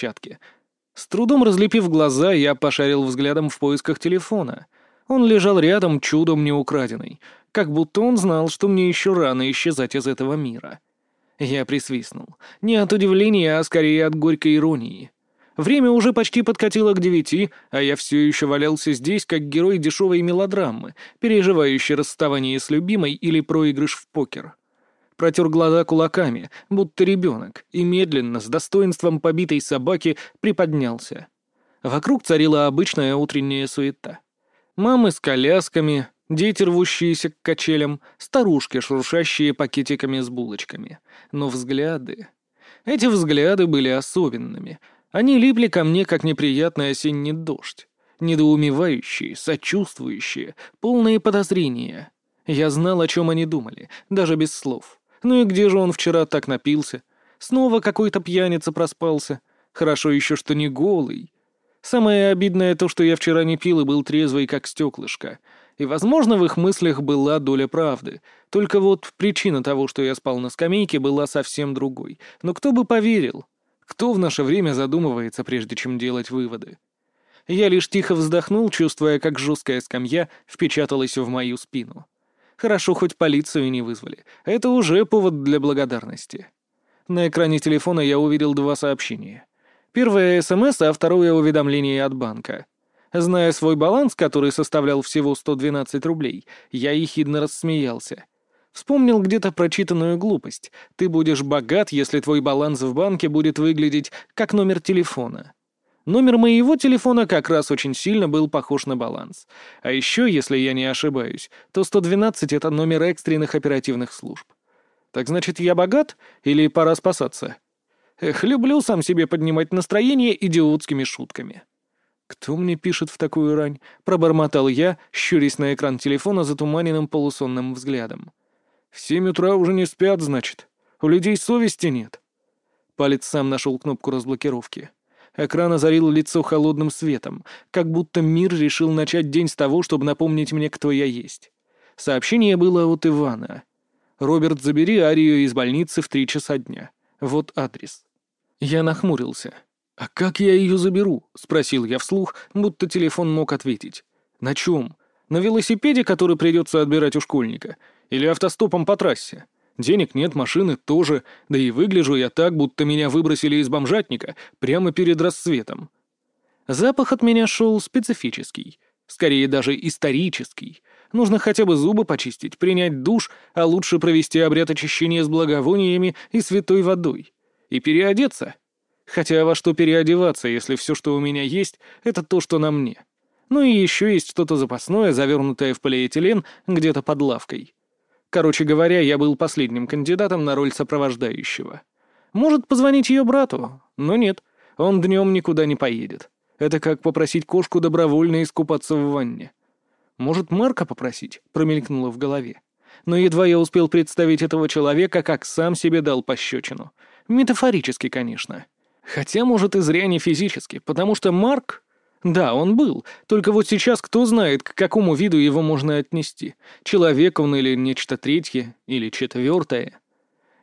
площадке. С трудом разлепив глаза, я пошарил взглядом в поисках телефона. Он лежал рядом, чудом не украденный, как будто он знал, что мне еще рано исчезать из этого мира. Я присвистнул. Не от удивления, а скорее от горькой иронии. Время уже почти подкатило к девяти, а я все еще валялся здесь, как герой дешевой мелодрамы, переживающий расставание с любимой или проигрыш в покер. Протер глаза кулаками, будто ребенок, и медленно, с достоинством побитой собаки, приподнялся. Вокруг царила обычная утренняя суета. Мамы с колясками, дети, рвущиеся к качелям, старушки, шуршащие пакетиками с булочками. Но взгляды... Эти взгляды были особенными — они липли ко мне, как неприятный осенний дождь. Недоумевающие, сочувствующие, полные подозрения. Я знал, о чем они думали, даже без слов. Ну и где же он вчера так напился? Снова какой-то пьяница проспался. Хорошо еще, что не голый. Самое обидное то, что я вчера не пил и был трезвый, как стеклышко. И, возможно, в их мыслях была доля правды. Только вот причина того, что я спал на скамейке, была совсем другой. Но кто бы поверил? Кто в наше время задумывается, прежде чем делать выводы? Я лишь тихо вздохнул, чувствуя, как жесткая скамья впечаталась в мою спину. Хорошо, хоть полицию не вызвали. Это уже повод для благодарности. На экране телефона я увидел два сообщения. Первое — СМС, а второе — уведомление от банка. Зная свой баланс, который составлял всего 112 рублей, я ехидно рассмеялся. Вспомнил где-то прочитанную глупость. Ты будешь богат, если твой баланс в банке будет выглядеть как номер телефона. Номер моего телефона как раз очень сильно был похож на баланс. А еще, если я не ошибаюсь, то 112 — это номер экстренных оперативных служб. Так значит, я богат или пора спасаться? Эх, люблю сам себе поднимать настроение идиотскими шутками. «Кто мне пишет в такую рань?» — пробормотал я, щурясь на экран телефона затуманенным полусонным взглядом. В семь утра уже не спят, значит. У людей совести нет. Палец сам нашел кнопку разблокировки. Экран озарил лицо холодным светом, как будто мир решил начать день с того, чтобы напомнить мне, кто я есть. Сообщение было от Ивана. «Роберт, забери Арию из больницы в три часа дня. Вот адрес». Я нахмурился. «А как я ее заберу?» — спросил я вслух, будто телефон мог ответить. «На чем? На велосипеде, который придется отбирать у школьника? Или автостопом по трассе. Денег нет, машины тоже, да и выгляжу я так, будто меня выбросили из бомжатника прямо перед рассветом. Запах от меня шел специфический, скорее даже исторический. Нужно хотя бы зубы почистить, принять душ, а лучше провести обряд очищения с благовониями и святой водой. И переодеться. Хотя во что переодеваться, если все, что у меня есть, это то, что на мне. Ну и еще есть что-то запасное, завернутое в полиэтилен где-то под лавкой. Короче говоря, я был последним кандидатом на роль сопровождающего. Может, позвонить ее брату, но нет, он днем никуда не поедет. Это как попросить кошку добровольно искупаться в ванне. Может, Марка попросить, промелькнуло в голове. Но едва я успел представить этого человека, как сам себе дал пощечину. Метафорически, конечно. Хотя, может, и зря не физически, потому что Марк да, он был, только вот сейчас кто знает, к какому виду его можно отнести. Человек он или нечто третье, или четвертое.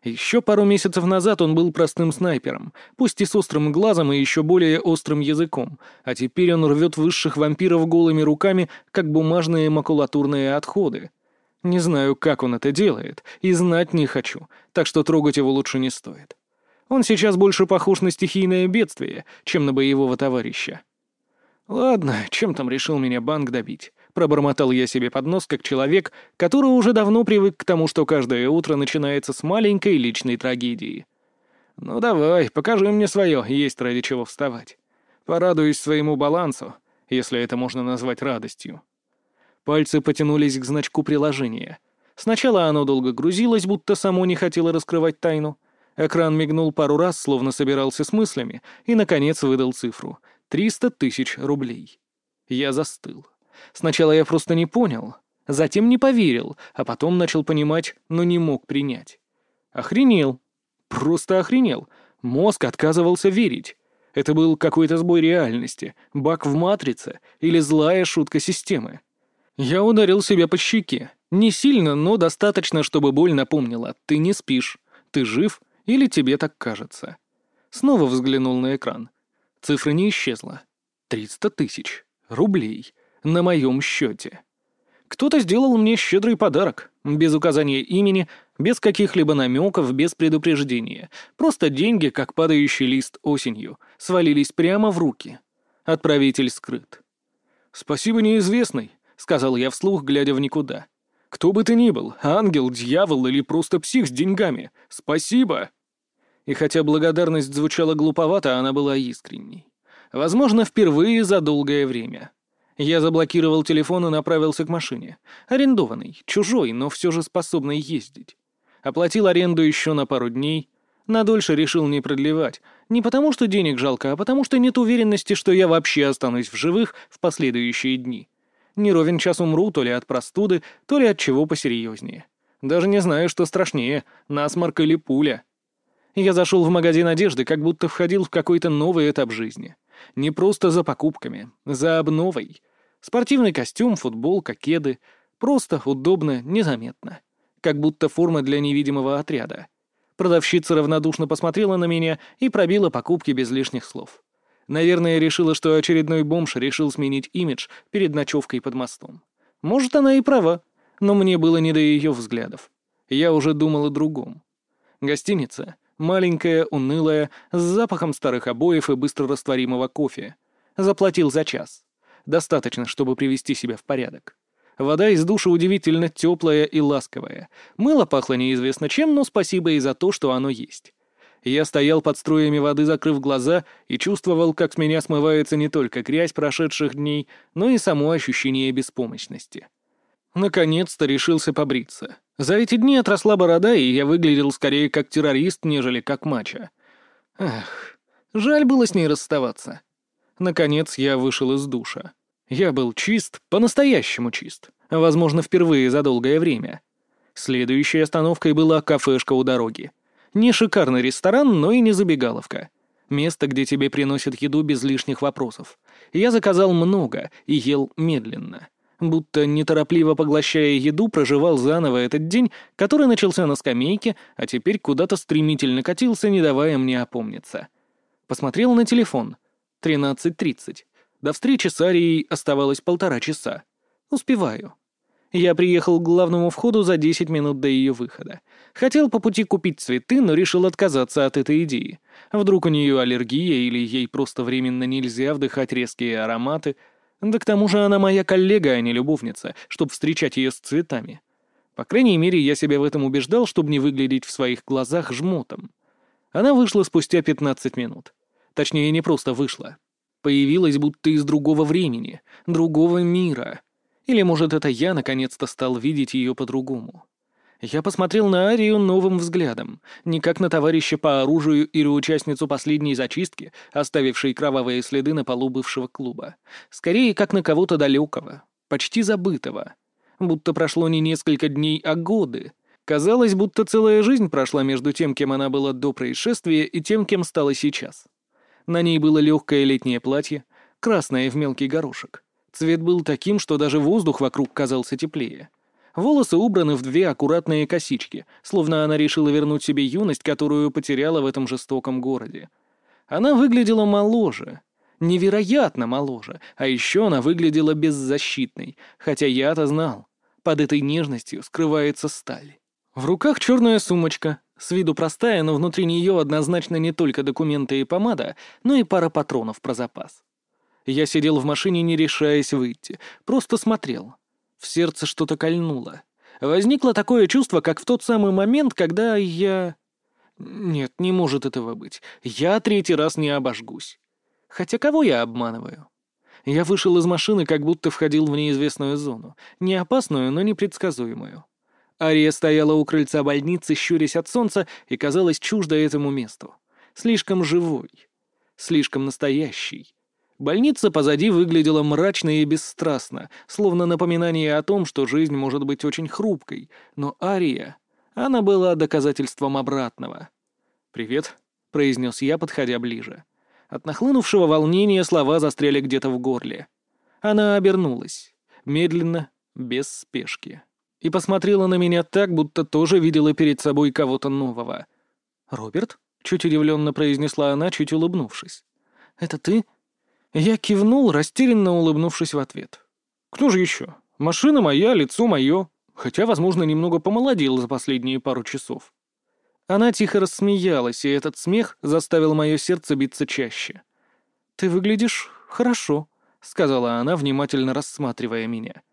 Еще пару месяцев назад он был простым снайпером, пусть и с острым глазом и еще более острым языком, а теперь он рвет высших вампиров голыми руками, как бумажные макулатурные отходы. Не знаю, как он это делает, и знать не хочу, так что трогать его лучше не стоит. Он сейчас больше похож на стихийное бедствие, чем на боевого товарища. «Ладно, чем там решил меня банк добить?» Пробормотал я себе под нос, как человек, который уже давно привык к тому, что каждое утро начинается с маленькой личной трагедии. «Ну давай, покажи мне свое, есть ради чего вставать. Порадуюсь своему балансу, если это можно назвать радостью». Пальцы потянулись к значку приложения. Сначала оно долго грузилось, будто само не хотело раскрывать тайну. Экран мигнул пару раз, словно собирался с мыслями, и, наконец, выдал цифру — Триста тысяч рублей. Я застыл. Сначала я просто не понял, затем не поверил, а потом начал понимать, но не мог принять. Охренел. Просто охренел. Мозг отказывался верить. Это был какой-то сбой реальности, баг в матрице или злая шутка системы. Я ударил себя по щеке. Не сильно, но достаточно, чтобы боль напомнила. Ты не спишь. Ты жив или тебе так кажется. Снова взглянул на экран. Цифра не исчезла. Триста тысяч рублей на моем счете. Кто-то сделал мне щедрый подарок, без указания имени, без каких-либо намеков, без предупреждения. Просто деньги, как падающий лист осенью, свалились прямо в руки. Отправитель скрыт. «Спасибо, неизвестный», — сказал я вслух, глядя в никуда. «Кто бы ты ни был, ангел, дьявол или просто псих с деньгами, спасибо!» И хотя благодарность звучала глуповато, она была искренней. Возможно, впервые за долгое время. Я заблокировал телефон и направился к машине. Арендованный, чужой, но все же способный ездить. Оплатил аренду еще на пару дней. На дольше решил не продлевать. Не потому, что денег жалко, а потому, что нет уверенности, что я вообще останусь в живых в последующие дни. Не ровен час умру то ли от простуды, то ли от чего посерьезнее. Даже не знаю, что страшнее, насморк или пуля. Я зашел в магазин одежды, как будто входил в какой-то новый этап жизни. Не просто за покупками, за обновой. Спортивный костюм, футболка, кеды. Просто, удобно, незаметно. Как будто форма для невидимого отряда. Продавщица равнодушно посмотрела на меня и пробила покупки без лишних слов. Наверное, решила, что очередной бомж решил сменить имидж перед ночевкой под мостом. Может, она и права, но мне было не до ее взглядов. Я уже думал о другом. Гостиница — Маленькая, унылая, с запахом старых обоев и быстро растворимого кофе. Заплатил за час. Достаточно, чтобы привести себя в порядок. Вода из душа удивительно теплая и ласковая. Мыло пахло неизвестно чем, но спасибо и за то, что оно есть. Я стоял под струями воды, закрыв глаза, и чувствовал, как с меня смывается не только грязь прошедших дней, но и само ощущение беспомощности. Наконец-то решился побриться. За эти дни отросла борода, и я выглядел скорее как террорист, нежели как мачо. Эх, жаль было с ней расставаться. Наконец я вышел из душа. Я был чист, по-настоящему чист. Возможно, впервые за долгое время. Следующей остановкой была кафешка у дороги. Не шикарный ресторан, но и не забегаловка. Место, где тебе приносят еду без лишних вопросов. Я заказал много и ел медленно будто неторопливо поглощая еду, проживал заново этот день, который начался на скамейке, а теперь куда-то стремительно катился, не давая мне опомниться. Посмотрел на телефон. 13.30. До встречи с Арией оставалось полтора часа. Успеваю. Я приехал к главному входу за 10 минут до ее выхода. Хотел по пути купить цветы, но решил отказаться от этой идеи. Вдруг у нее аллергия или ей просто временно нельзя вдыхать резкие ароматы — да к тому же она моя коллега, а не любовница, чтобы встречать ее с цветами. По крайней мере, я себя в этом убеждал, чтобы не выглядеть в своих глазах жмотом. Она вышла спустя 15 минут. Точнее, не просто вышла. Появилась будто из другого времени, другого мира. Или, может, это я наконец-то стал видеть ее по-другому. Я посмотрел на Арию новым взглядом, не как на товарища по оружию или участницу последней зачистки, оставившей кровавые следы на полу бывшего клуба. Скорее, как на кого-то далекого, почти забытого. Будто прошло не несколько дней, а годы. Казалось, будто целая жизнь прошла между тем, кем она была до происшествия, и тем, кем стала сейчас. На ней было легкое летнее платье, красное в мелкий горошек. Цвет был таким, что даже воздух вокруг казался теплее. Волосы убраны в две аккуратные косички, словно она решила вернуть себе юность, которую потеряла в этом жестоком городе. Она выглядела моложе. Невероятно моложе. А еще она выглядела беззащитной, хотя я-то знал. Под этой нежностью скрывается сталь. В руках черная сумочка, с виду простая, но внутри нее однозначно не только документы и помада, но и пара патронов про запас. Я сидел в машине, не решаясь выйти, просто смотрел. В сердце что-то кольнуло. Возникло такое чувство, как в тот самый момент, когда я... Нет, не может этого быть. Я третий раз не обожгусь. Хотя кого я обманываю? Я вышел из машины, как будто входил в неизвестную зону. Не опасную, но непредсказуемую. Ария стояла у крыльца больницы, щурясь от солнца, и казалась чуждо этому месту. Слишком живой. Слишком настоящий. Больница позади выглядела мрачно и бесстрастно, словно напоминание о том, что жизнь может быть очень хрупкой, но Ария... Она была доказательством обратного. «Привет», — произнес я, подходя ближе. От нахлынувшего волнения слова застряли где-то в горле. Она обернулась, медленно, без спешки, и посмотрела на меня так, будто тоже видела перед собой кого-то нового. «Роберт?» — чуть удивленно произнесла она, чуть улыбнувшись. это ты?» Я кивнул, растерянно улыбнувшись в ответ. «Кто же еще? Машина моя, лицо мое. Хотя, возможно, немного помолодел за последние пару часов». Она тихо рассмеялась, и этот смех заставил мое сердце биться чаще. «Ты выглядишь хорошо», — сказала она, внимательно рассматривая меня.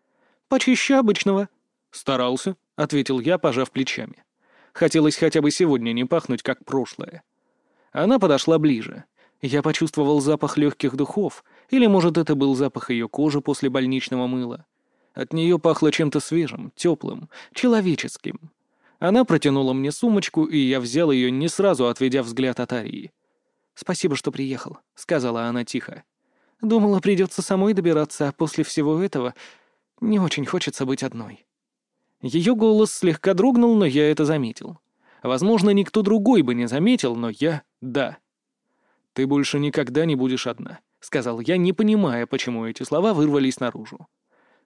«Почище обычного». «Старался», — ответил я, пожав плечами. Хотелось хотя бы сегодня не пахнуть, как прошлое. Она подошла ближе. Я почувствовал запах легких духов, или, может, это был запах ее кожи после больничного мыла. От нее пахло чем-то свежим, теплым, человеческим. Она протянула мне сумочку, и я взял ее, не сразу отведя взгляд от Арии. «Спасибо, что приехал», — сказала она тихо. «Думала, придется самой добираться, а после всего этого не очень хочется быть одной». Ее голос слегка дрогнул, но я это заметил. Возможно, никто другой бы не заметил, но я — да. «Ты больше никогда не будешь одна», — сказал я, не понимая, почему эти слова вырвались наружу.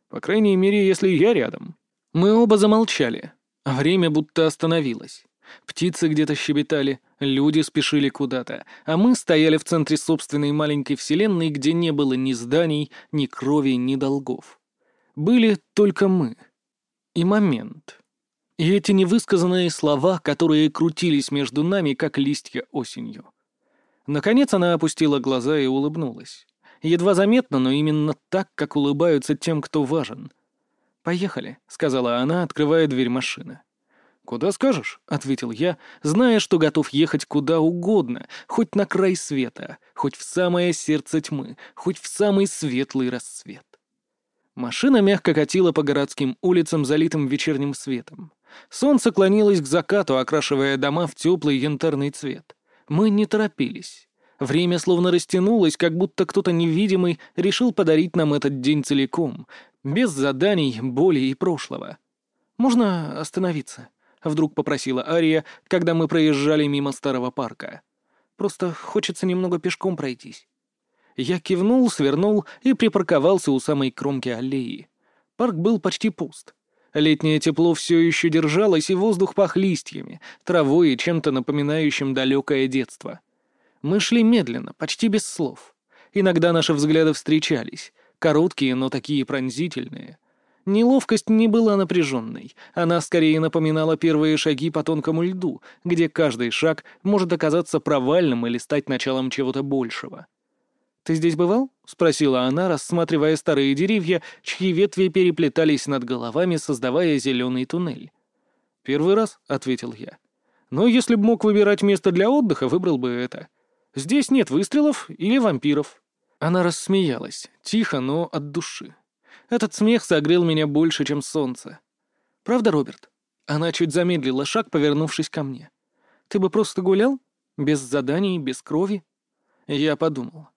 «По крайней мере, если я рядом». Мы оба замолчали. Время будто остановилось. Птицы где-то щебетали, люди спешили куда-то, а мы стояли в центре собственной маленькой вселенной, где не было ни зданий, ни крови, ни долгов. Были только мы. И момент. И эти невысказанные слова, которые крутились между нами, как листья осенью. Наконец она опустила глаза и улыбнулась. Едва заметно, но именно так, как улыбаются тем, кто важен. «Поехали», — сказала она, открывая дверь машины. «Куда скажешь?» — ответил я, зная, что готов ехать куда угодно, хоть на край света, хоть в самое сердце тьмы, хоть в самый светлый рассвет. Машина мягко катила по городским улицам, залитым вечерним светом. Солнце клонилось к закату, окрашивая дома в теплый янтарный цвет. Мы не торопились. Время словно растянулось, как будто кто-то невидимый решил подарить нам этот день целиком, без заданий, боли и прошлого. «Можно остановиться?» — вдруг попросила Ария, когда мы проезжали мимо старого парка. «Просто хочется немного пешком пройтись». Я кивнул, свернул и припарковался у самой кромки аллеи. Парк был почти пуст. Летнее тепло все еще держалось, и воздух пах листьями, травой и чем-то напоминающим далекое детство. Мы шли медленно, почти без слов. Иногда наши взгляды встречались, короткие, но такие пронзительные — Неловкость не была напряженной, она скорее напоминала первые шаги по тонкому льду, где каждый шаг может оказаться провальным или стать началом чего-то большего. «Ты здесь бывал?» — спросила она, рассматривая старые деревья, чьи ветви переплетались над головами, создавая зеленый туннель. «Первый раз», — ответил я. «Но если б мог выбирать место для отдыха, выбрал бы это. Здесь нет выстрелов или вампиров». Она рассмеялась, тихо, но от души. Этот смех согрел меня больше, чем солнце. Правда, Роберт? Она чуть замедлила шаг, повернувшись ко мне. Ты бы просто гулял? Без заданий, без крови? Я подумал.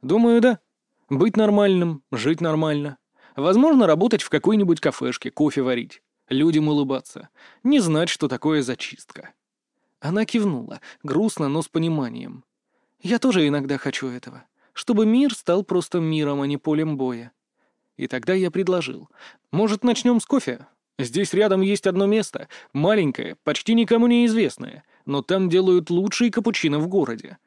Думаю, да. Быть нормальным, жить нормально. Возможно, работать в какой-нибудь кафешке, кофе варить, людям улыбаться. Не знать, что такое зачистка. Она кивнула, грустно, но с пониманием. Я тоже иногда хочу этого. Чтобы мир стал просто миром, а не полем боя. И тогда я предложил. «Может, начнем с кофе? Здесь рядом есть одно место, маленькое, почти никому неизвестное, но там делают лучшие капучино в городе.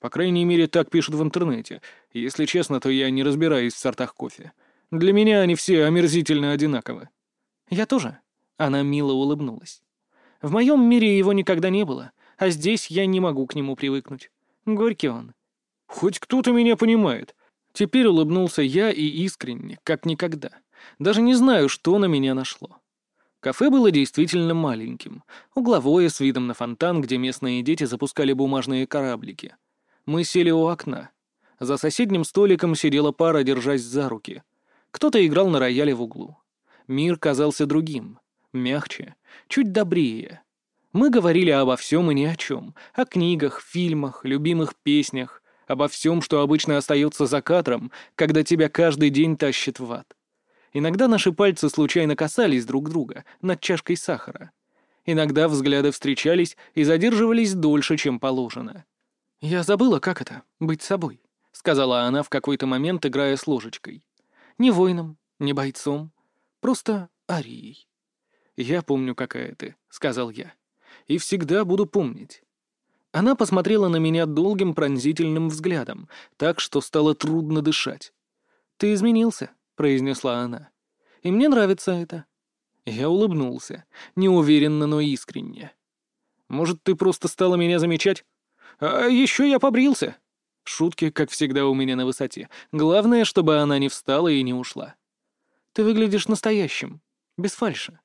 По крайней мере, так пишут в интернете. Если честно, то я не разбираюсь в сортах кофе. Для меня они все омерзительно одинаковы». «Я тоже». Она мило улыбнулась. «В моем мире его никогда не было, а здесь я не могу к нему привыкнуть. Горький он». «Хоть кто-то меня понимает. Теперь улыбнулся я и искренне, как никогда. Даже не знаю, что на меня нашло. Кафе было действительно маленьким, угловое, с видом на фонтан, где местные дети запускали бумажные кораблики. Мы сели у окна. За соседним столиком сидела пара, держась за руки. Кто-то играл на рояле в углу. Мир казался другим, мягче, чуть добрее. Мы говорили обо всем и ни о чем, о книгах, фильмах, любимых песнях, обо всем, что обычно остается за кадром, когда тебя каждый день тащит в ад. Иногда наши пальцы случайно касались друг друга над чашкой сахара. Иногда взгляды встречались и задерживались дольше, чем положено. «Я забыла, как это — быть собой», — сказала она в какой-то момент, играя с ложечкой. «Не воином, не бойцом, просто арией». «Я помню, какая ты», — сказал я. «И всегда буду помнить». Она посмотрела на меня долгим пронзительным взглядом, так что стало трудно дышать. «Ты изменился», — произнесла она. «И мне нравится это». Я улыбнулся, неуверенно, но искренне. «Может, ты просто стала меня замечать? А еще я побрился». Шутки, как всегда, у меня на высоте. Главное, чтобы она не встала и не ушла. «Ты выглядишь настоящим, без фальши».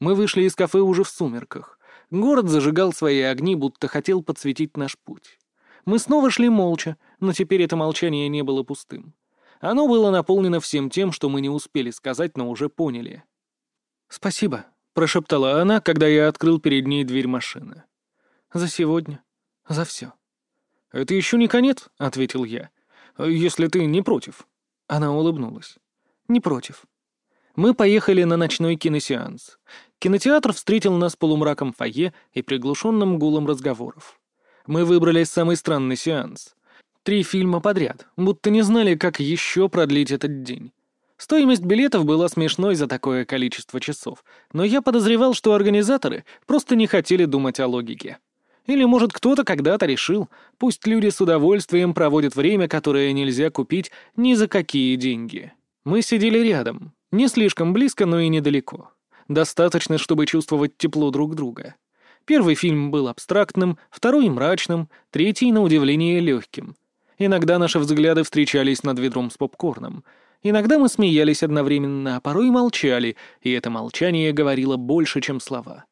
Мы вышли из кафе уже в сумерках. Город зажигал свои огни, будто хотел подсветить наш путь. Мы снова шли молча, но теперь это молчание не было пустым. Оно было наполнено всем тем, что мы не успели сказать, но уже поняли. «Спасибо», — прошептала она, когда я открыл перед ней дверь машины. «За сегодня. За все». «Это еще не конец», — ответил я. «Если ты не против». Она улыбнулась. «Не против». Мы поехали на ночной киносеанс. Кинотеатр встретил нас полумраком фойе и приглушенным гулом разговоров. Мы выбрали самый странный сеанс. Три фильма подряд, будто не знали, как еще продлить этот день. Стоимость билетов была смешной за такое количество часов, но я подозревал, что организаторы просто не хотели думать о логике. Или, может, кто-то когда-то решил, пусть люди с удовольствием проводят время, которое нельзя купить ни за какие деньги. Мы сидели рядом, не слишком близко, но и недалеко. Достаточно, чтобы чувствовать тепло друг друга. Первый фильм был абстрактным, второй — мрачным, третий, на удивление, легким. Иногда наши взгляды встречались над ведром с попкорном. Иногда мы смеялись одновременно, а порой молчали, и это молчание говорило больше, чем слова.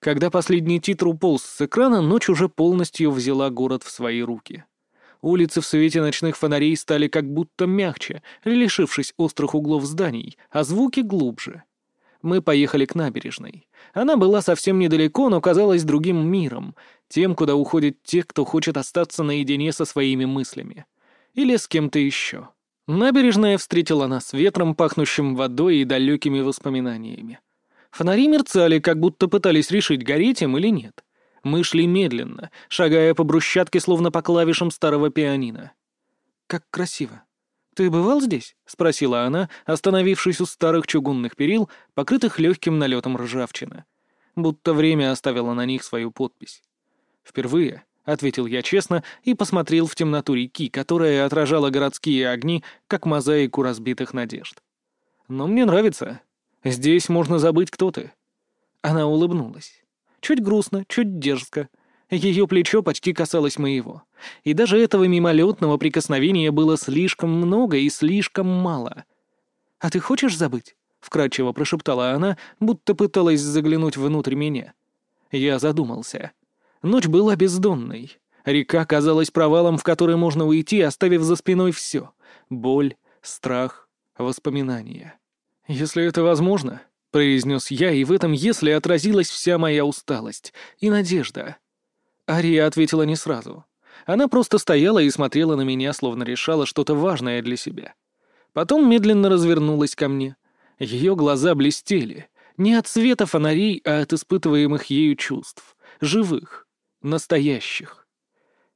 Когда последний титр уполз с экрана, ночь уже полностью взяла город в свои руки. Улицы в свете ночных фонарей стали как будто мягче, лишившись острых углов зданий, а звуки глубже. Мы поехали к набережной. Она была совсем недалеко, но казалась другим миром, тем, куда уходят те, кто хочет остаться наедине со своими мыслями. Или с кем-то еще. Набережная встретила нас ветром, пахнущим водой и далекими воспоминаниями. Фонари мерцали, как будто пытались решить, гореть им или нет. Мы шли медленно, шагая по брусчатке, словно по клавишам старого пианино. «Как красиво! Ты бывал здесь?» — спросила она, остановившись у старых чугунных перил, покрытых легким налетом ржавчины. Будто время оставило на них свою подпись. «Впервые», — ответил я честно и посмотрел в темноту реки, которая отражала городские огни, как мозаику разбитых надежд. «Но мне нравится. Здесь можно забыть, кто ты». Она улыбнулась. Чуть грустно, чуть дерзко. Ее плечо почти касалось моего. И даже этого мимолетного прикосновения было слишком много и слишком мало. «А ты хочешь забыть?» — вкрадчиво прошептала она, будто пыталась заглянуть внутрь меня. Я задумался. Ночь была бездонной. Река казалась провалом, в который можно уйти, оставив за спиной все — боль, страх, воспоминания. Если это возможно, — произнес я, и в этом «если» отразилась вся моя усталость и надежда. Ария ответила не сразу. Она просто стояла и смотрела на меня, словно решала что-то важное для себя. Потом медленно развернулась ко мне. Ее глаза блестели. Не от света фонарей, а от испытываемых ею чувств. Живых. Настоящих.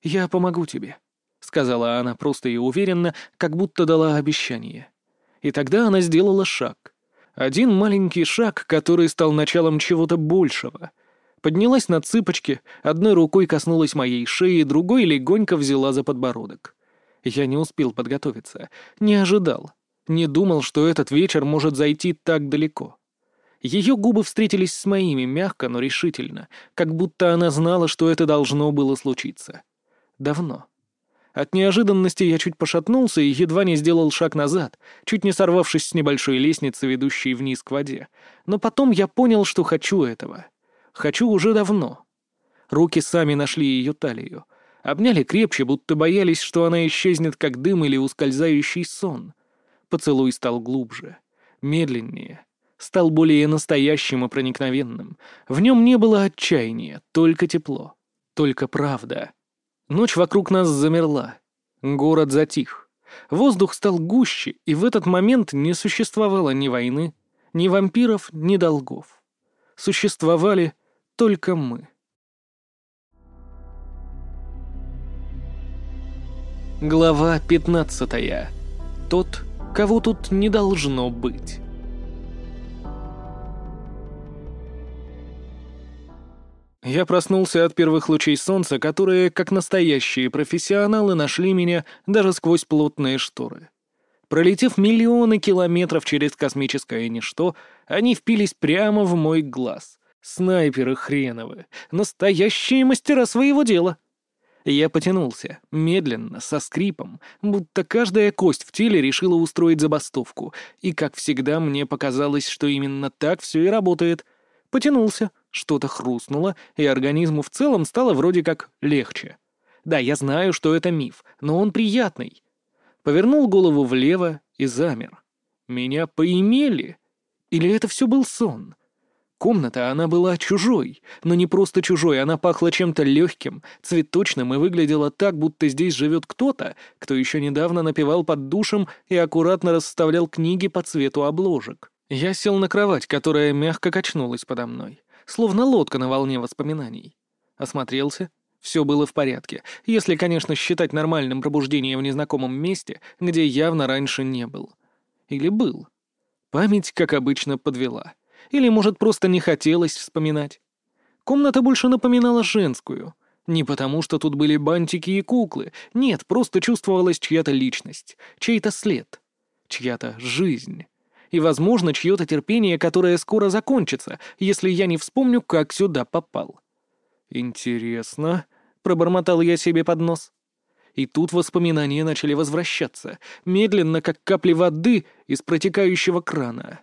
«Я помогу тебе», — сказала она просто и уверенно, как будто дала обещание. И тогда она сделала шаг — один маленький шаг, который стал началом чего-то большего. Поднялась на цыпочки, одной рукой коснулась моей шеи, другой легонько взяла за подбородок. Я не успел подготовиться, не ожидал, не думал, что этот вечер может зайти так далеко. Ее губы встретились с моими мягко, но решительно, как будто она знала, что это должно было случиться. Давно. От неожиданности я чуть пошатнулся и едва не сделал шаг назад, чуть не сорвавшись с небольшой лестницы, ведущей вниз к воде. Но потом я понял, что хочу этого. Хочу уже давно. Руки сами нашли ее талию. Обняли крепче, будто боялись, что она исчезнет, как дым или ускользающий сон. Поцелуй стал глубже, медленнее, стал более настоящим и проникновенным. В нем не было отчаяния, только тепло, только правда. Ночь вокруг нас замерла. Город затих. Воздух стал гуще, и в этот момент не существовало ни войны, ни вампиров, ни долгов. Существовали только мы. Глава пятнадцатая. Тот, кого тут не должно быть. Я проснулся от первых лучей солнца, которые, как настоящие профессионалы, нашли меня даже сквозь плотные шторы. Пролетев миллионы километров через космическое ничто, они впились прямо в мой глаз. Снайперы хреновы, настоящие мастера своего дела. Я потянулся, медленно, со скрипом, будто каждая кость в теле решила устроить забастовку, и, как всегда, мне показалось, что именно так все и работает. Потянулся, что-то хрустнуло, и организму в целом стало вроде как легче. Да, я знаю, что это миф, но он приятный. Повернул голову влево и замер. Меня поимели? Или это все был сон? Комната, она была чужой, но не просто чужой, она пахла чем-то легким, цветочным и выглядела так, будто здесь живет кто-то, кто еще недавно напевал под душем и аккуратно расставлял книги по цвету обложек. Я сел на кровать, которая мягко качнулась подо мной, словно лодка на волне воспоминаний. Осмотрелся. Все было в порядке, если, конечно, считать нормальным пробуждение в незнакомом месте, где явно раньше не был. Или был. Память, как обычно, подвела. Или, может, просто не хотелось вспоминать. Комната больше напоминала женскую. Не потому, что тут были бантики и куклы. Нет, просто чувствовалась чья-то личность, чей-то след, чья-то жизнь. И, возможно, чье-то терпение, которое скоро закончится, если я не вспомню, как сюда попал. «Интересно», — пробормотал я себе под нос. И тут воспоминания начали возвращаться, медленно, как капли воды из протекающего крана.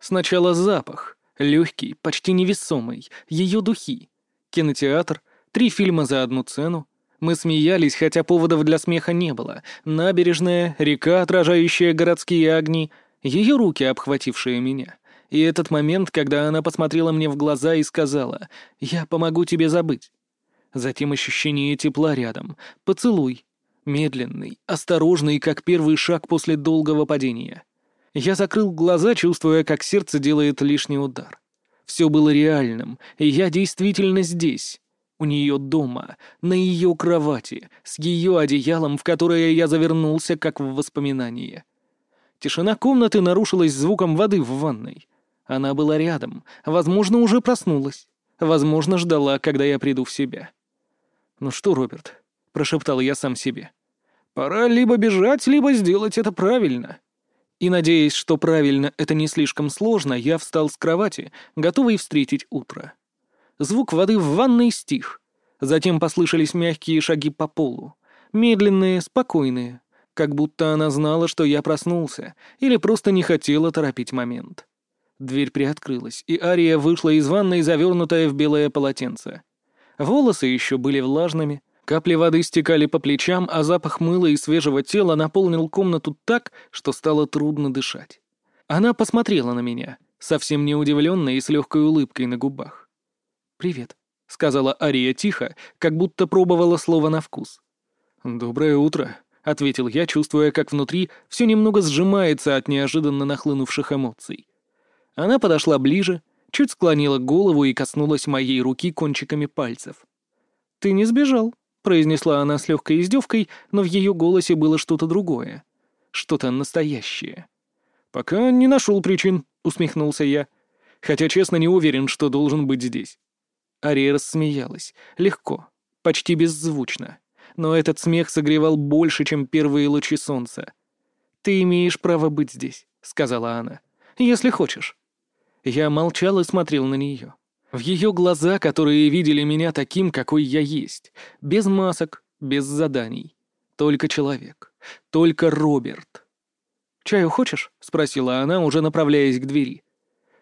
Сначала запах, легкий, почти невесомый, ее духи. Кинотеатр, три фильма за одну цену. Мы смеялись, хотя поводов для смеха не было. Набережная, река, отражающая городские огни, ее руки, обхватившие меня. И этот момент, когда она посмотрела мне в глаза и сказала «Я помогу тебе забыть». Затем ощущение тепла рядом, поцелуй. Медленный, осторожный, как первый шаг после долгого падения. Я закрыл глаза, чувствуя, как сердце делает лишний удар. Все было реальным, и я действительно здесь. У нее дома, на ее кровати, с ее одеялом, в которое я завернулся, как в воспоминание. Тишина комнаты нарушилась звуком воды в ванной. Она была рядом, возможно, уже проснулась. Возможно, ждала, когда я приду в себя. «Ну что, Роберт?» — прошептал я сам себе. «Пора либо бежать, либо сделать это правильно». И, надеясь, что правильно это не слишком сложно, я встал с кровати, готовый встретить утро. Звук воды в ванной стих. Затем послышались мягкие шаги по полу. Медленные, спокойные. Как будто она знала, что я проснулся, или просто не хотела торопить момент. Дверь приоткрылась, и Ария вышла из ванной, завернутая в белое полотенце. Волосы еще были влажными, Капли воды стекали по плечам, а запах мыла и свежего тела наполнил комнату так, что стало трудно дышать. Она посмотрела на меня, совсем не удивленная и с легкой улыбкой на губах. «Привет», — сказала Ария тихо, как будто пробовала слово на вкус. «Доброе утро», — ответил я, чувствуя, как внутри все немного сжимается от неожиданно нахлынувших эмоций. Она подошла ближе, чуть склонила голову и коснулась моей руки кончиками пальцев. «Ты не сбежал», — произнесла она с легкой издевкой, но в ее голосе было что-то другое. Что-то настоящее. «Пока не нашел причин», — усмехнулся я. «Хотя, честно, не уверен, что должен быть здесь». Ария рассмеялась. Легко, почти беззвучно. Но этот смех согревал больше, чем первые лучи солнца. «Ты имеешь право быть здесь», — сказала она. «Если хочешь». Я молчал и смотрел на нее. В ее глаза, которые видели меня таким, какой я есть. Без масок, без заданий. Только человек. Только Роберт. «Чаю хочешь?» — спросила она, уже направляясь к двери.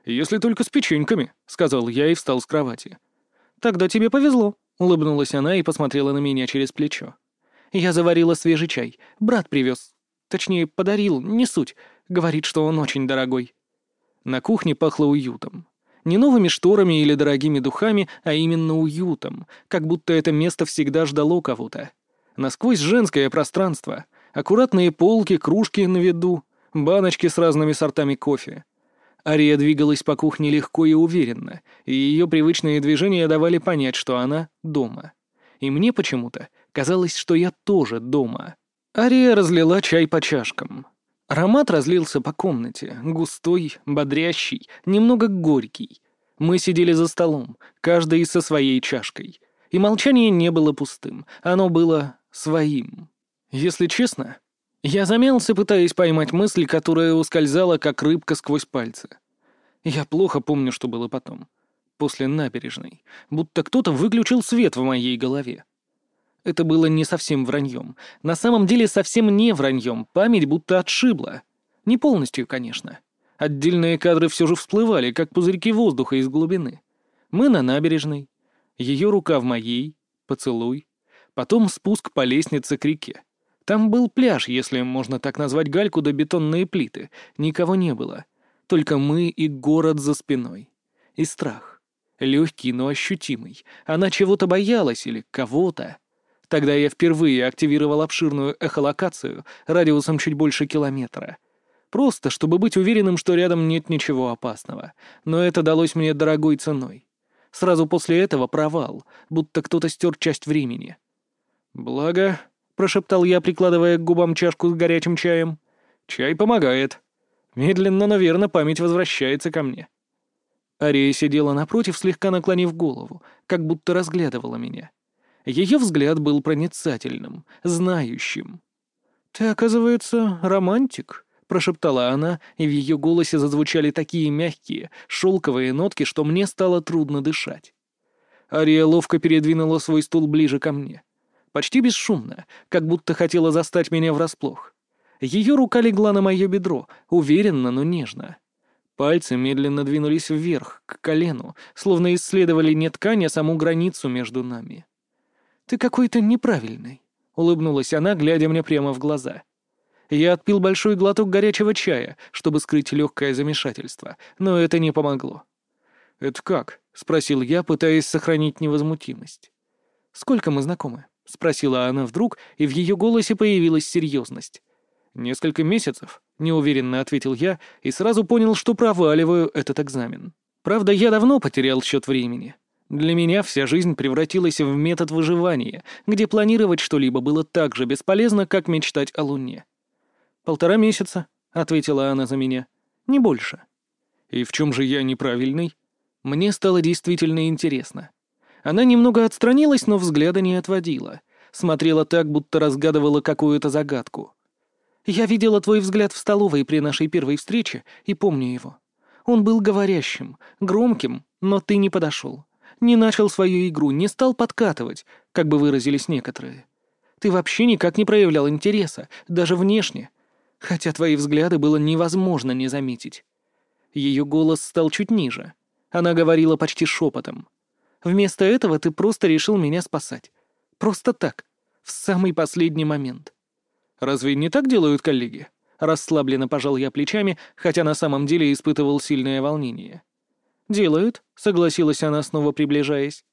«Если только с печеньками», — сказал я и встал с кровати. «Тогда тебе повезло», — улыбнулась она и посмотрела на меня через плечо. «Я заварила свежий чай. Брат привез. Точнее, подарил, не суть. Говорит, что он очень дорогой». На кухне пахло уютом. Не новыми шторами или дорогими духами, а именно уютом, как будто это место всегда ждало кого-то. Насквозь женское пространство, аккуратные полки, кружки на виду, баночки с разными сортами кофе. Ария двигалась по кухне легко и уверенно, и ее привычные движения давали понять, что она дома. И мне почему-то казалось, что я тоже дома. Ария разлила чай по чашкам. Аромат разлился по комнате, густой, бодрящий, немного горький. Мы сидели за столом, каждый со своей чашкой. И молчание не было пустым, оно было своим. Если честно, я замялся, пытаясь поймать мысль, которая ускользала, как рыбка сквозь пальцы. Я плохо помню, что было потом. После набережной. Будто кто-то выключил свет в моей голове. Это было не совсем враньем. На самом деле совсем не враньем. Память будто отшибла. Не полностью, конечно. Отдельные кадры все же всплывали, как пузырьки воздуха из глубины. Мы на набережной. Ее рука в моей. Поцелуй. Потом спуск по лестнице к реке. Там был пляж, если можно так назвать гальку да бетонные плиты. Никого не было. Только мы и город за спиной. И страх. Легкий, но ощутимый. Она чего-то боялась или кого-то. Тогда я впервые активировал обширную эхолокацию радиусом чуть больше километра. Просто, чтобы быть уверенным, что рядом нет ничего опасного. Но это далось мне дорогой ценой. Сразу после этого провал, будто кто-то стер часть времени. «Благо», — прошептал я, прикладывая к губам чашку с горячим чаем, — «чай помогает. Медленно, но верно память возвращается ко мне». Ария сидела напротив, слегка наклонив голову, как будто разглядывала меня. Ее взгляд был проницательным, знающим. «Ты, оказывается, романтик», — прошептала она, и в ее голосе зазвучали такие мягкие, шелковые нотки, что мне стало трудно дышать. Ария ловко передвинула свой стул ближе ко мне. Почти бесшумно, как будто хотела застать меня врасплох. Ее рука легла на мое бедро, уверенно, но нежно. Пальцы медленно двинулись вверх, к колену, словно исследовали не ткань, а саму границу между нами. «Ты какой-то неправильный», — улыбнулась она, глядя мне прямо в глаза. Я отпил большой глоток горячего чая, чтобы скрыть легкое замешательство, но это не помогло. «Это как?» — спросил я, пытаясь сохранить невозмутимость. «Сколько мы знакомы?» — спросила она вдруг, и в ее голосе появилась серьезность. «Несколько месяцев», — неуверенно ответил я, и сразу понял, что проваливаю этот экзамен. Правда, я давно потерял счет времени. Для меня вся жизнь превратилась в метод выживания, где планировать что-либо было так же бесполезно, как мечтать о Луне. «Полтора месяца», — ответила она за меня. «Не больше». «И в чем же я неправильный?» Мне стало действительно интересно. Она немного отстранилась, но взгляда не отводила. Смотрела так, будто разгадывала какую-то загадку. «Я видела твой взгляд в столовой при нашей первой встрече и помню его. Он был говорящим, громким, но ты не подошел не начал свою игру, не стал подкатывать, как бы выразились некоторые. Ты вообще никак не проявлял интереса, даже внешне, хотя твои взгляды было невозможно не заметить. Ее голос стал чуть ниже. Она говорила почти шепотом. Вместо этого ты просто решил меня спасать. Просто так, в самый последний момент. Разве не так делают коллеги? Расслабленно пожал я плечами, хотя на самом деле испытывал сильное волнение. «Делают», — согласилась она, снова приближаясь.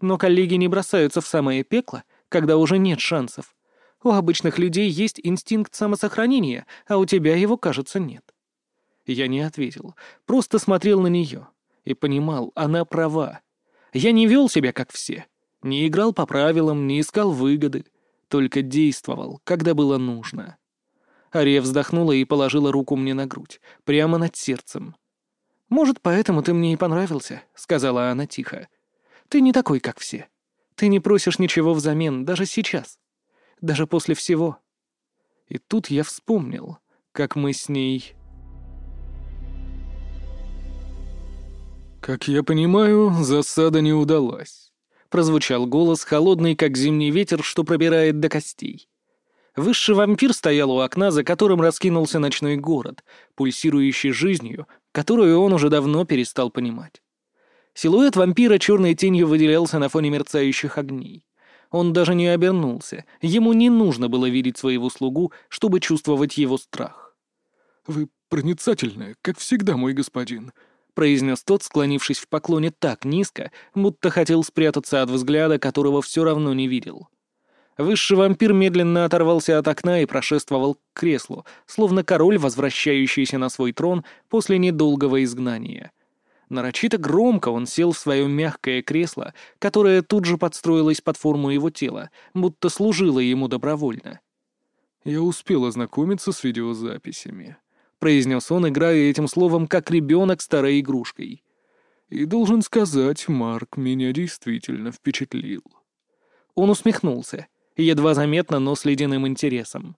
«Но коллеги не бросаются в самое пекло, когда уже нет шансов. У обычных людей есть инстинкт самосохранения, а у тебя его, кажется, нет». Я не ответил, просто смотрел на нее и понимал, она права. Я не вел себя, как все, не играл по правилам, не искал выгоды, только действовал, когда было нужно. Ария вздохнула и положила руку мне на грудь, прямо над сердцем. «Может, поэтому ты мне и понравился», — сказала она тихо. «Ты не такой, как все. Ты не просишь ничего взамен, даже сейчас. Даже после всего». И тут я вспомнил, как мы с ней... «Как я понимаю, засада не удалась», — прозвучал голос, холодный, как зимний ветер, что пробирает до костей. Высший вампир стоял у окна, за которым раскинулся ночной город, пульсирующий жизнью, которую он уже давно перестал понимать. Силуэт вампира черной тенью выделялся на фоне мерцающих огней. Он даже не обернулся, ему не нужно было видеть своего слугу, чтобы чувствовать его страх. «Вы проницательны, как всегда, мой господин», — произнес тот, склонившись в поклоне так низко, будто хотел спрятаться от взгляда, которого все равно не видел. Высший вампир медленно оторвался от окна и прошествовал к креслу, словно король, возвращающийся на свой трон после недолгого изгнания. Нарочито громко он сел в свое мягкое кресло, которое тут же подстроилось под форму его тела, будто служило ему добровольно. «Я успел ознакомиться с видеозаписями», — произнес он, играя этим словом, как ребенок старой игрушкой. И должен сказать, Марк меня действительно впечатлил. Он усмехнулся, едва заметно, но с ледяным интересом.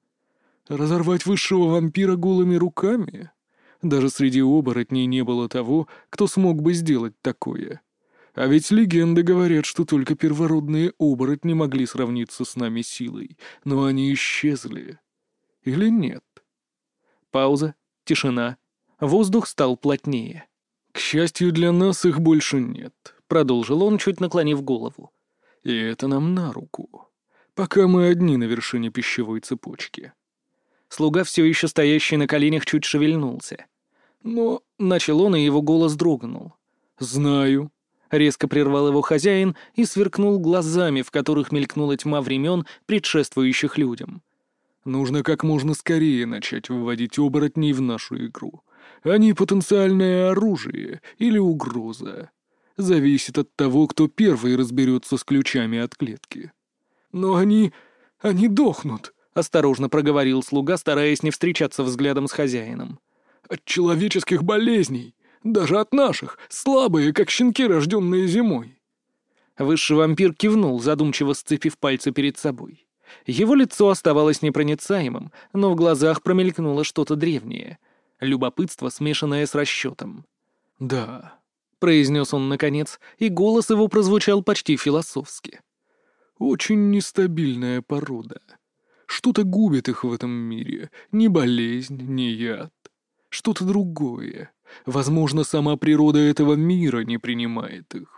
Разорвать высшего вампира голыми руками? Даже среди оборотней не было того, кто смог бы сделать такое. А ведь легенды говорят, что только первородные оборотни могли сравниться с нами силой, но они исчезли. Или нет? Пауза, тишина. Воздух стал плотнее. «К счастью для нас их больше нет», — продолжил он, чуть наклонив голову. «И это нам на руку. Пока мы одни на вершине пищевой цепочки». Слуга, все еще стоящий на коленях, чуть шевельнулся. Но начал он, и его голос дрогнул. «Знаю», — резко прервал его хозяин и сверкнул глазами, в которых мелькнула тьма времен, предшествующих людям. «Нужно как можно скорее начать выводить оборотней в нашу игру. Они потенциальное оружие или угроза. Зависит от того, кто первый разберется с ключами от клетки. Но они... они дохнут, — осторожно проговорил слуга, стараясь не встречаться взглядом с хозяином. От человеческих болезней, даже от наших, слабые, как щенки, рожденные зимой. Высший вампир кивнул, задумчиво сцепив пальцы перед собой. Его лицо оставалось непроницаемым, но в глазах промелькнуло что-то древнее — любопытство, смешанное с расчетом. «Да», — произнес он наконец, и голос его прозвучал почти философски. «Очень нестабильная порода. Что-то губит их в этом мире. Ни болезнь, ни яд. Что-то другое. Возможно, сама природа этого мира не принимает их.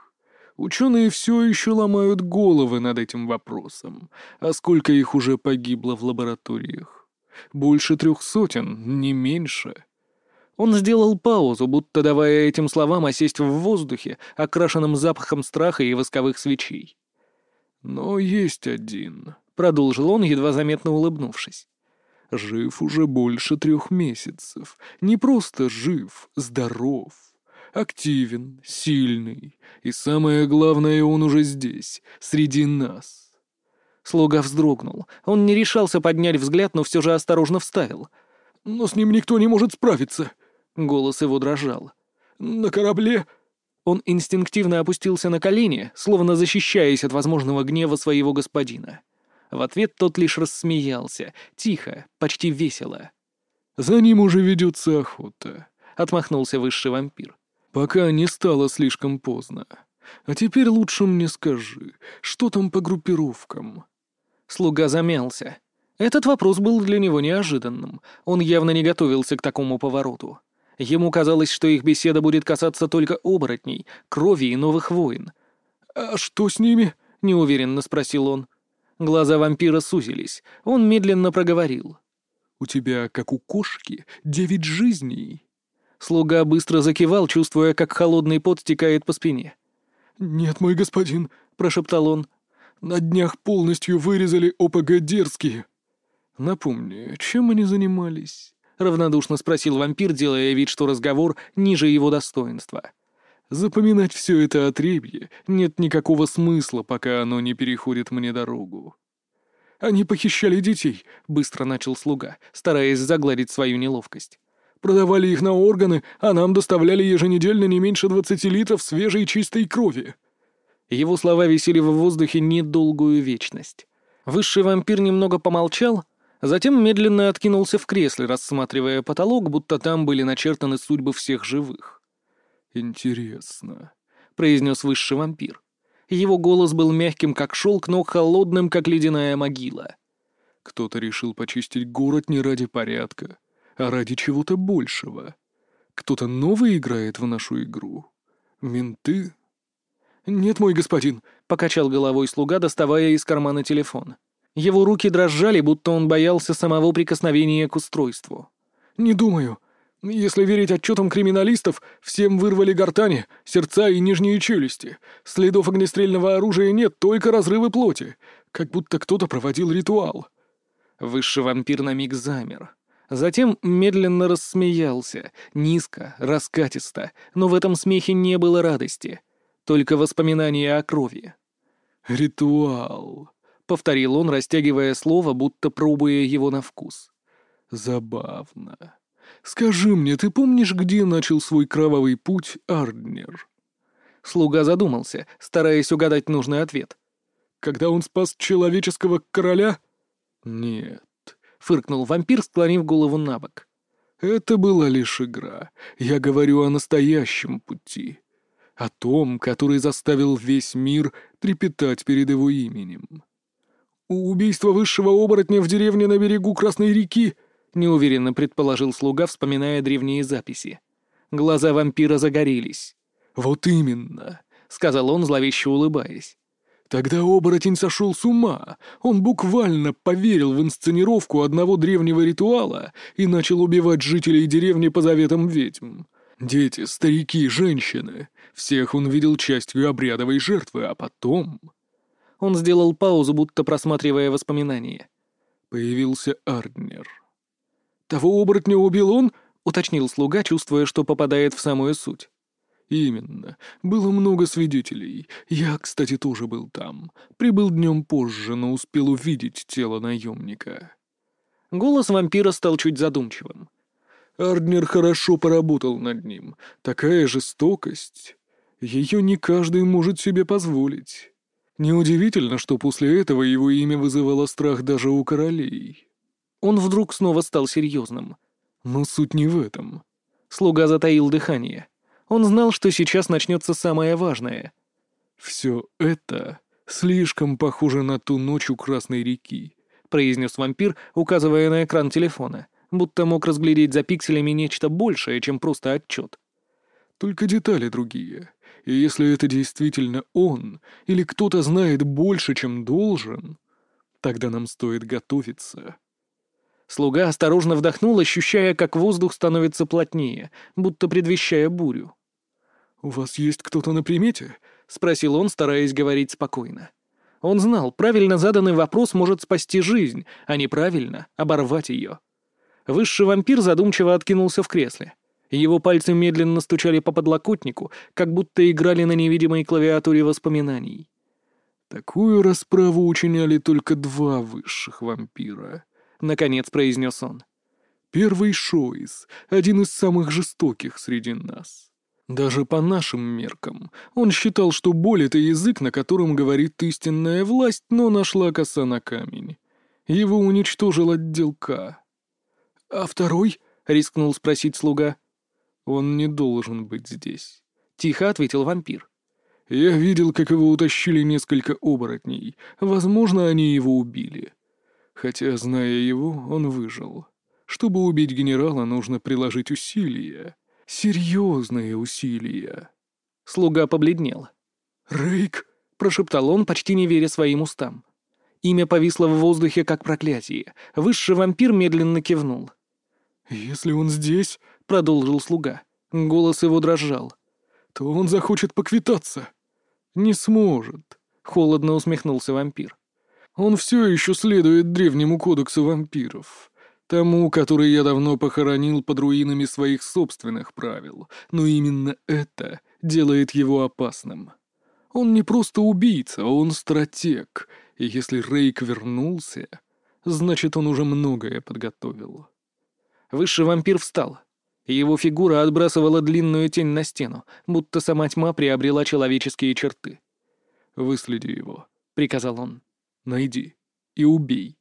Ученые все еще ломают головы над этим вопросом. А сколько их уже погибло в лабораториях? Больше трех сотен, не меньше. Он сделал паузу, будто давая этим словам осесть в воздухе, окрашенным запахом страха и восковых свечей. «Но есть один», — продолжил он, едва заметно улыбнувшись. «Жив уже больше трех месяцев. Не просто жив, здоров, активен, сильный. И самое главное, он уже здесь, среди нас». Слуга вздрогнул. Он не решался поднять взгляд, но все же осторожно вставил. «Но с ним никто не может справиться. Голос его дрожал. «На корабле...» Он инстинктивно опустился на колени, словно защищаясь от возможного гнева своего господина. В ответ тот лишь рассмеялся, тихо, почти весело. «За ним уже ведется охота», — отмахнулся высший вампир. «Пока не стало слишком поздно. А теперь лучше мне скажи, что там по группировкам?» Слуга замялся. Этот вопрос был для него неожиданным. Он явно не готовился к такому повороту. Ему казалось, что их беседа будет касаться только оборотней, крови и новых войн. «А что с ними?» — неуверенно спросил он. Глаза вампира сузились. Он медленно проговорил. «У тебя, как у кошки, девять жизней». Слуга быстро закивал, чувствуя, как холодный пот стекает по спине. «Нет, мой господин», — прошептал он. «На днях полностью вырезали ОПГ дерзкие». «Напомни, чем они занимались?» равнодушно спросил вампир, делая вид, что разговор ниже его достоинства. «Запоминать все это отребье нет никакого смысла, пока оно не переходит мне дорогу». «Они похищали детей», — быстро начал слуга, стараясь загладить свою неловкость. «Продавали их на органы, а нам доставляли еженедельно не меньше двадцати литров свежей чистой крови». Его слова висели в воздухе недолгую вечность. Высший вампир немного помолчал, Затем медленно откинулся в кресле, рассматривая потолок, будто там были начертаны судьбы всех живых. «Интересно», — произнес высший вампир. Его голос был мягким, как шелк, но холодным, как ледяная могила. «Кто-то решил почистить город не ради порядка, ради чего-то большего. Кто-то новый играет в нашу игру. Менты?» «Нет, мой господин», — покачал головой слуга, доставая из кармана телефон. Его руки дрожали, будто он боялся самого прикосновения к устройству. «Не думаю. Если верить отчетам криминалистов, всем вырвали гортани, сердца и нижние челюсти. Следов огнестрельного оружия нет, только разрывы плоти. Как будто кто-то проводил ритуал». Высший вампир на миг замер. Затем медленно рассмеялся, низко, раскатисто, но в этом смехе не было радости, только воспоминания о крови. «Ритуал», повторил он, растягивая слово, будто пробуя его на вкус. «Забавно. Скажи мне, ты помнишь, где начал свой кровавый путь Арднер?» Слуга задумался, стараясь угадать нужный ответ. «Когда он спас человеческого короля?» «Нет», — фыркнул вампир, склонив голову на бок. «Это была лишь игра. Я говорю о настоящем пути. О том, который заставил весь мир трепетать перед его именем. У убийства высшего оборотня в деревне на берегу Красной реки —— неуверенно предположил слуга, вспоминая древние записи. Глаза вампира загорелись. «Вот именно», — сказал он, зловеще улыбаясь. «Тогда оборотень сошел с ума. Он буквально поверил в инсценировку одного древнего ритуала и начал убивать жителей деревни по заветам ведьм. Дети, старики, женщины. Всех он видел частью обрядовой жертвы, а потом...» Он сделал паузу, будто просматривая воспоминания. Появился Арднер. «Того оборотня убил он?» — уточнил слуга, чувствуя, что попадает в самую суть. «Именно. Было много свидетелей. Я, кстати, тоже был там. Прибыл днем позже, но успел увидеть тело наемника». Голос вампира стал чуть задумчивым. Арднер хорошо поработал над ним. Такая жестокость. Ее не каждый может себе позволить. Неудивительно, что после этого его имя вызывало страх даже у королей. Он вдруг снова стал серьезным. Но суть не в этом. Слуга затаил дыхание. Он знал, что сейчас начнется самое важное. «Все это слишком похоже на ту ночь у Красной реки», — произнес вампир, указывая на экран телефона, будто мог разглядеть за пикселями нечто большее, чем просто отчет. «Только детали другие. И если это действительно он, или кто-то знает больше, чем должен, тогда нам стоит готовиться». Слуга осторожно вдохнул, ощущая, как воздух становится плотнее, будто предвещая бурю. «У вас есть кто-то на примете?» — спросил он, стараясь говорить спокойно. Он знал, правильно заданный вопрос может спасти жизнь, а неправильно — оборвать ее. Высший вампир задумчиво откинулся в кресле. Его пальцы медленно стучали по подлокотнику, как будто играли на невидимой клавиатуре воспоминаний. Такую расправу учиняли только два высших вампира. — наконец произнес он. «Первый Шоис, один из самых жестоких среди нас. Даже по нашим меркам. Он считал, что боль — это язык, на котором говорит истинная власть, но нашла коса на камень. Его уничтожил отдел. «А второй?» — рискнул спросить слуга. «Он не должен быть здесь», — тихо ответил вампир. «Я видел, как его утащили несколько оборотней. Возможно, они его убили. Хотя, зная его, он выжил. Чтобы убить генерала, нужно приложить усилия. Серьезные усилия. Слуга побледнел. «Рейк!» — прошептал он, почти не веря своим устам. Имя повисло в воздухе, как проклятие. Высший вампир медленно кивнул. «Если он здесь», — продолжил слуга, голос его дрожал, — «то он захочет поквитаться». «Не сможет», — холодно усмехнулся вампир. Он все еще следует древнему кодексу вампиров. Тому, который я давно похоронил под руинами своих собственных правил. Но именно это делает его опасным. Он не просто убийца, он стратег. И если Рейк вернулся, значит, он уже многое подготовил. Высший вампир встал. Его фигура отбрасывала длинную тень на стену, будто сама тьма приобрела человеческие черты. «Выследи его», — приказал он. Найди и убей.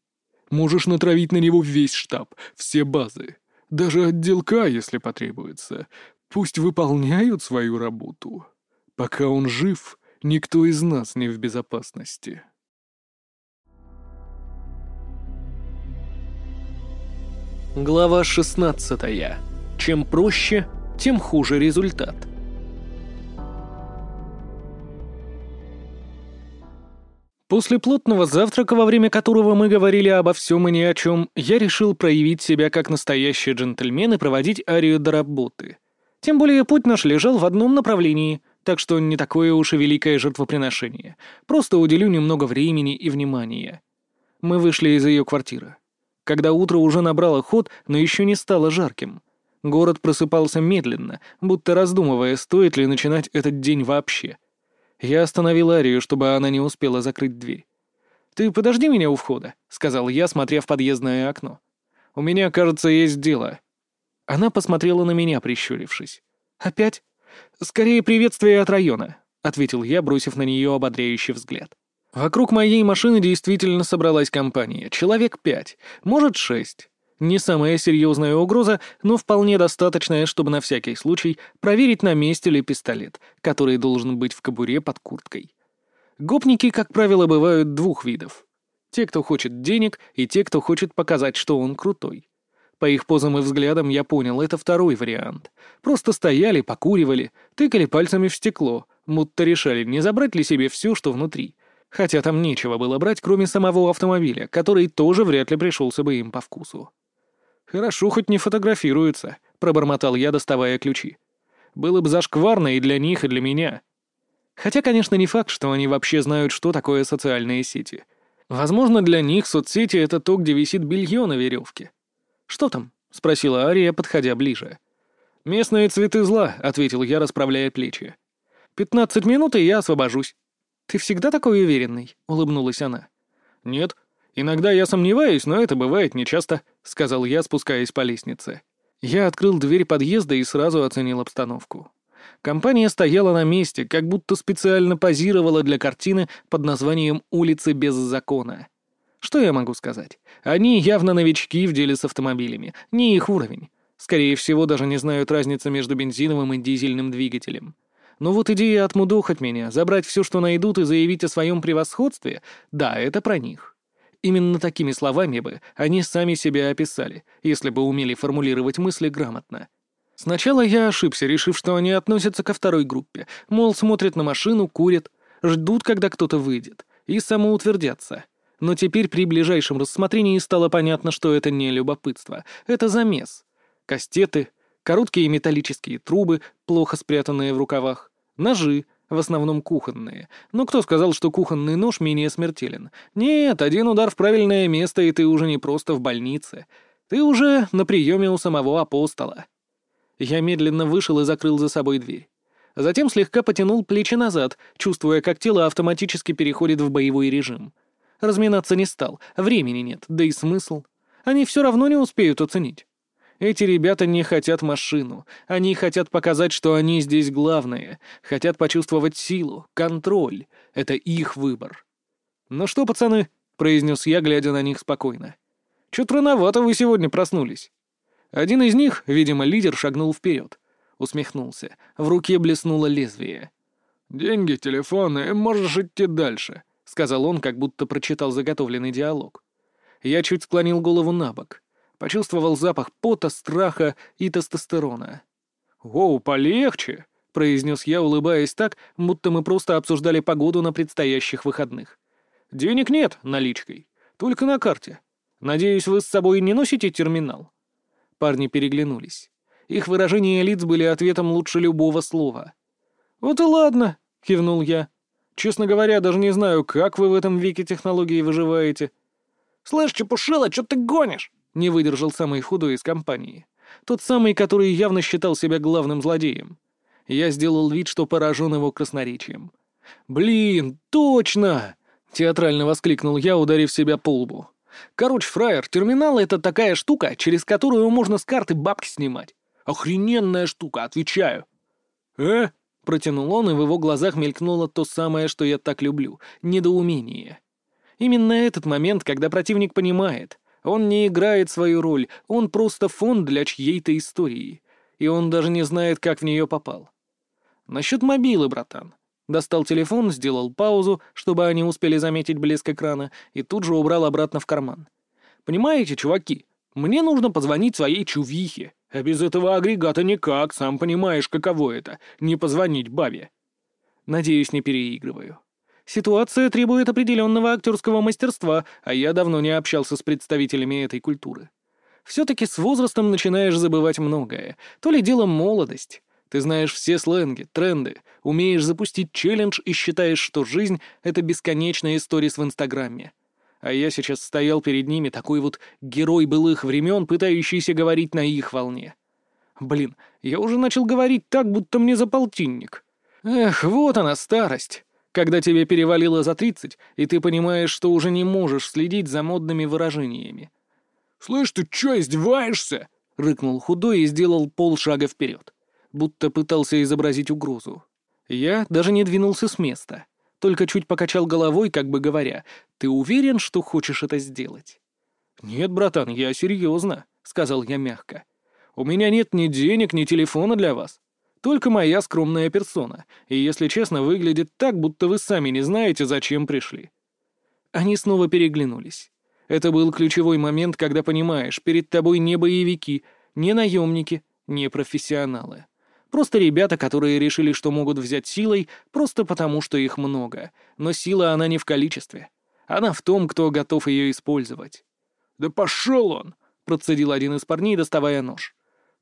Можешь натравить на него весь штаб, все базы. Даже отделка, если потребуется. Пусть выполняют свою работу. Пока он жив, никто из нас не в безопасности. Глава 16. Чем проще, тем хуже результат. После плотного завтрака, во время которого мы говорили обо всем и ни о чем, я решил проявить себя как настоящий джентльмен и проводить Арию до работы. Тем более путь наш лежал в одном направлении, так что не такое уж и великое жертвоприношение. Просто уделю немного времени и внимания. Мы вышли из ее квартиры. Когда утро уже набрало ход, но еще не стало жарким. Город просыпался медленно, будто раздумывая, стоит ли начинать этот день вообще — я остановил Арию, чтобы она не успела закрыть дверь. «Ты подожди меня у входа», — сказал я, смотря в подъездное окно. «У меня, кажется, есть дело». Она посмотрела на меня, прищурившись. «Опять? Скорее приветствие от района. — ответил я, бросив на нее ободряющий взгляд. Вокруг моей машины действительно собралась компания. Человек пять, может шесть. Не самая серьезная угроза, но вполне достаточная, чтобы на всякий случай проверить, на месте ли пистолет, который должен быть в кобуре под курткой. Гопники, как правило, бывают двух видов. Те, кто хочет денег, и те, кто хочет показать, что он крутой. По их позам и взглядам я понял, это второй вариант. Просто стояли, покуривали, тыкали пальцами в стекло, будто решали, не забрать ли себе все, что внутри. Хотя там нечего было брать, кроме самого автомобиля, который тоже вряд ли пришелся бы им по вкусу. «Хорошо, хоть не фотографируются», — пробормотал я, доставая ключи. «Было бы зашкварно и для них, и для меня». Хотя, конечно, не факт, что они вообще знают, что такое социальные сети. Возможно, для них соцсети — это то, где висит белье на веревке. «Что там?» — спросила Ария, подходя ближе. «Местные цветы зла», — ответил я, расправляя плечи. «Пятнадцать минут, и я освобожусь». «Ты всегда такой уверенный?» — улыбнулась она. «Нет, «Иногда я сомневаюсь, но это бывает нечасто», — сказал я, спускаясь по лестнице. Я открыл дверь подъезда и сразу оценил обстановку. Компания стояла на месте, как будто специально позировала для картины под названием «Улицы без закона». Что я могу сказать? Они явно новички в деле с автомобилями, не их уровень. Скорее всего, даже не знают разницы между бензиновым и дизельным двигателем. Но вот идея отмудохать меня, забрать все, что найдут, и заявить о своем превосходстве, да, это про них. Именно такими словами бы они сами себя описали, если бы умели формулировать мысли грамотно. Сначала я ошибся, решив, что они относятся ко второй группе, мол, смотрят на машину, курят, ждут, когда кто-то выйдет, и самоутвердятся. Но теперь при ближайшем рассмотрении стало понятно, что это не любопытство, это замес. Кастеты, короткие металлические трубы, плохо спрятанные в рукавах, ножи — в основном кухонные. Но кто сказал, что кухонный нож менее смертелен? Нет, один удар в правильное место, и ты уже не просто в больнице. Ты уже на приеме у самого апостола. Я медленно вышел и закрыл за собой дверь. Затем слегка потянул плечи назад, чувствуя, как тело автоматически переходит в боевой режим. Разминаться не стал, времени нет, да и смысл. Они все равно не успеют оценить. Эти ребята не хотят машину. Они хотят показать, что они здесь главные. Хотят почувствовать силу, контроль. Это их выбор. «Ну что, пацаны?» — произнес я, глядя на них спокойно. «Чё-то рановато вы сегодня проснулись». Один из них, видимо, лидер, шагнул вперед. Усмехнулся. В руке блеснуло лезвие. «Деньги, телефоны, можешь идти дальше», — сказал он, как будто прочитал заготовленный диалог. Я чуть склонил голову на бок. Почувствовал запах пота, страха и тестостерона. «Воу, полегче!» — произнес я, улыбаясь так, будто мы просто обсуждали погоду на предстоящих выходных. «Денег нет наличкой, только на карте. Надеюсь, вы с собой не носите терминал?» Парни переглянулись. Их выражения лиц были ответом лучше любого слова. «Вот и ладно», — кивнул я. «Честно говоря, даже не знаю, как вы в этом веке технологии выживаете». «Слышь, Чепушила, что ты гонишь?» Не выдержал самый худой из компании. Тот самый, который явно считал себя главным злодеем. Я сделал вид, что поражен его красноречием. «Блин, точно!» — театрально воскликнул я, ударив себя по лбу. «Короче, фраер, терминал — это такая штука, через которую можно с карты бабки снимать. Охрененная штука, отвечаю!» «Э?» — протянул он, и в его глазах мелькнуло то самое, что я так люблю — недоумение. Именно этот момент, когда противник понимает, он не играет свою роль, он просто фон для чьей-то истории. И он даже не знает, как в нее попал. Насчет мобилы, братан. Достал телефон, сделал паузу, чтобы они успели заметить блеск экрана, и тут же убрал обратно в карман. Понимаете, чуваки, мне нужно позвонить своей чувихе, а без этого агрегата никак, сам понимаешь, каково это — не позвонить бабе. Надеюсь, не переигрываю. Ситуация требует определенного актерского мастерства, а я давно не общался с представителями этой культуры. Все-таки с возрастом начинаешь забывать многое. То ли дело молодость. Ты знаешь все сленги, тренды, умеешь запустить челлендж и считаешь, что жизнь — это бесконечная история в Инстаграме. А я сейчас стоял перед ними, такой вот герой былых времен, пытающийся говорить на их волне. Блин, я уже начал говорить так, будто мне за полтинник. Эх, вот она, старость когда тебе перевалило за тридцать, и ты понимаешь, что уже не можешь следить за модными выражениями. «Слышь, ты чё, издеваешься?» — рыкнул худой и сделал полшага вперед, будто пытался изобразить угрозу. Я даже не двинулся с места, только чуть покачал головой, как бы говоря, «Ты уверен, что хочешь это сделать?» «Нет, братан, я серьезно», — сказал я мягко. «У меня нет ни денег, ни телефона для вас. Только моя скромная персона, и, если честно, выглядит так, будто вы сами не знаете, зачем пришли». Они снова переглянулись. Это был ключевой момент, когда понимаешь, перед тобой не боевики, не наемники, не профессионалы. Просто ребята, которые решили, что могут взять силой, просто потому, что их много. Но сила она не в количестве. Она в том, кто готов ее использовать. «Да пошел он!» — процедил один из парней, доставая нож.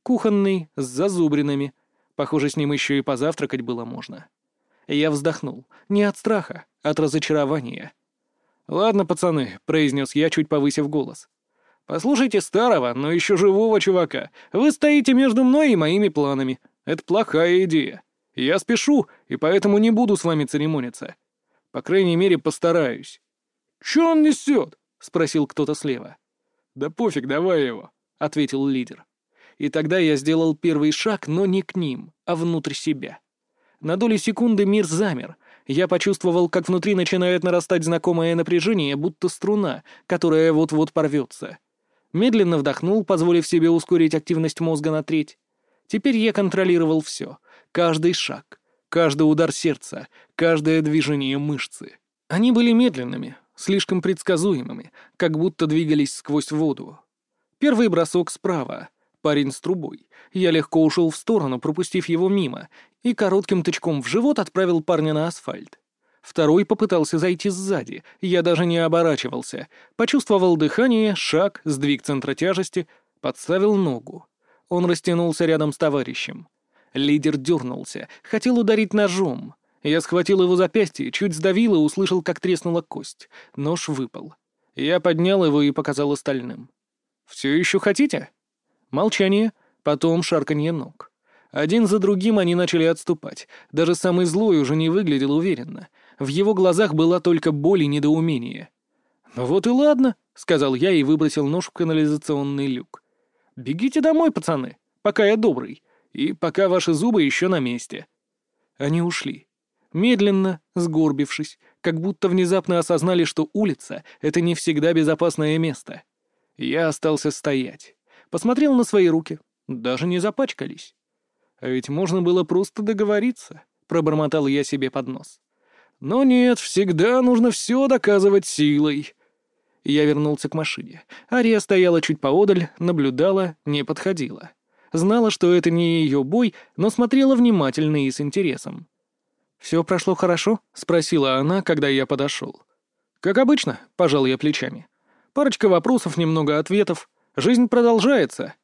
Кухонный, с зазубринами. Похоже, с ним еще и позавтракать было можно. Я вздохнул. Не от страха, от разочарования. «Ладно, пацаны», — произнес я, чуть повысив голос. «Послушайте старого, но еще живого чувака. Вы стоите между мной и моими планами. Это плохая идея. Я спешу, и поэтому не буду с вами церемониться. По крайней мере, постараюсь. «Чё он несет?» — спросил кто-то слева. «Да пофиг, давай его», — ответил лидер. И тогда я сделал первый шаг, но не к ним, а внутрь себя. На доли секунды мир замер. Я почувствовал, как внутри начинает нарастать знакомое напряжение, будто струна, которая вот-вот порвется. Медленно вдохнул, позволив себе ускорить активность мозга на треть. Теперь я контролировал все. Каждый шаг, каждый удар сердца, каждое движение мышцы. Они были медленными, слишком предсказуемыми, как будто двигались сквозь воду. Первый бросок справа. Парень с трубой. Я легко ушел в сторону, пропустив его мимо, и коротким тычком в живот отправил парня на асфальт. Второй попытался зайти сзади, я даже не оборачивался. Почувствовал дыхание, шаг, сдвиг центра тяжести, подставил ногу. Он растянулся рядом с товарищем. Лидер дернулся, хотел ударить ножом. Я схватил его запястье, чуть сдавил и услышал, как треснула кость. Нож выпал. Я поднял его и показал остальным. «Все еще хотите?» Молчание, потом шарканье ног. Один за другим они начали отступать. Даже самый злой уже не выглядел уверенно. В его глазах была только боль и недоумение. «Ну вот и ладно», — сказал я и выбросил нож в канализационный люк. «Бегите домой, пацаны, пока я добрый, и пока ваши зубы еще на месте». Они ушли. Медленно, сгорбившись, как будто внезапно осознали, что улица — это не всегда безопасное место. Я остался стоять. Посмотрел на свои руки. Даже не запачкались. А ведь можно было просто договориться, — пробормотал я себе под нос. Но нет, всегда нужно все доказывать силой. Я вернулся к машине. Ария стояла чуть поодаль, наблюдала, не подходила. Знала, что это не ее бой, но смотрела внимательно и с интересом. «Все прошло хорошо?» — спросила она, когда я подошел. «Как обычно», — пожал я плечами. «Парочка вопросов, немного ответов. Жизнь продолжается».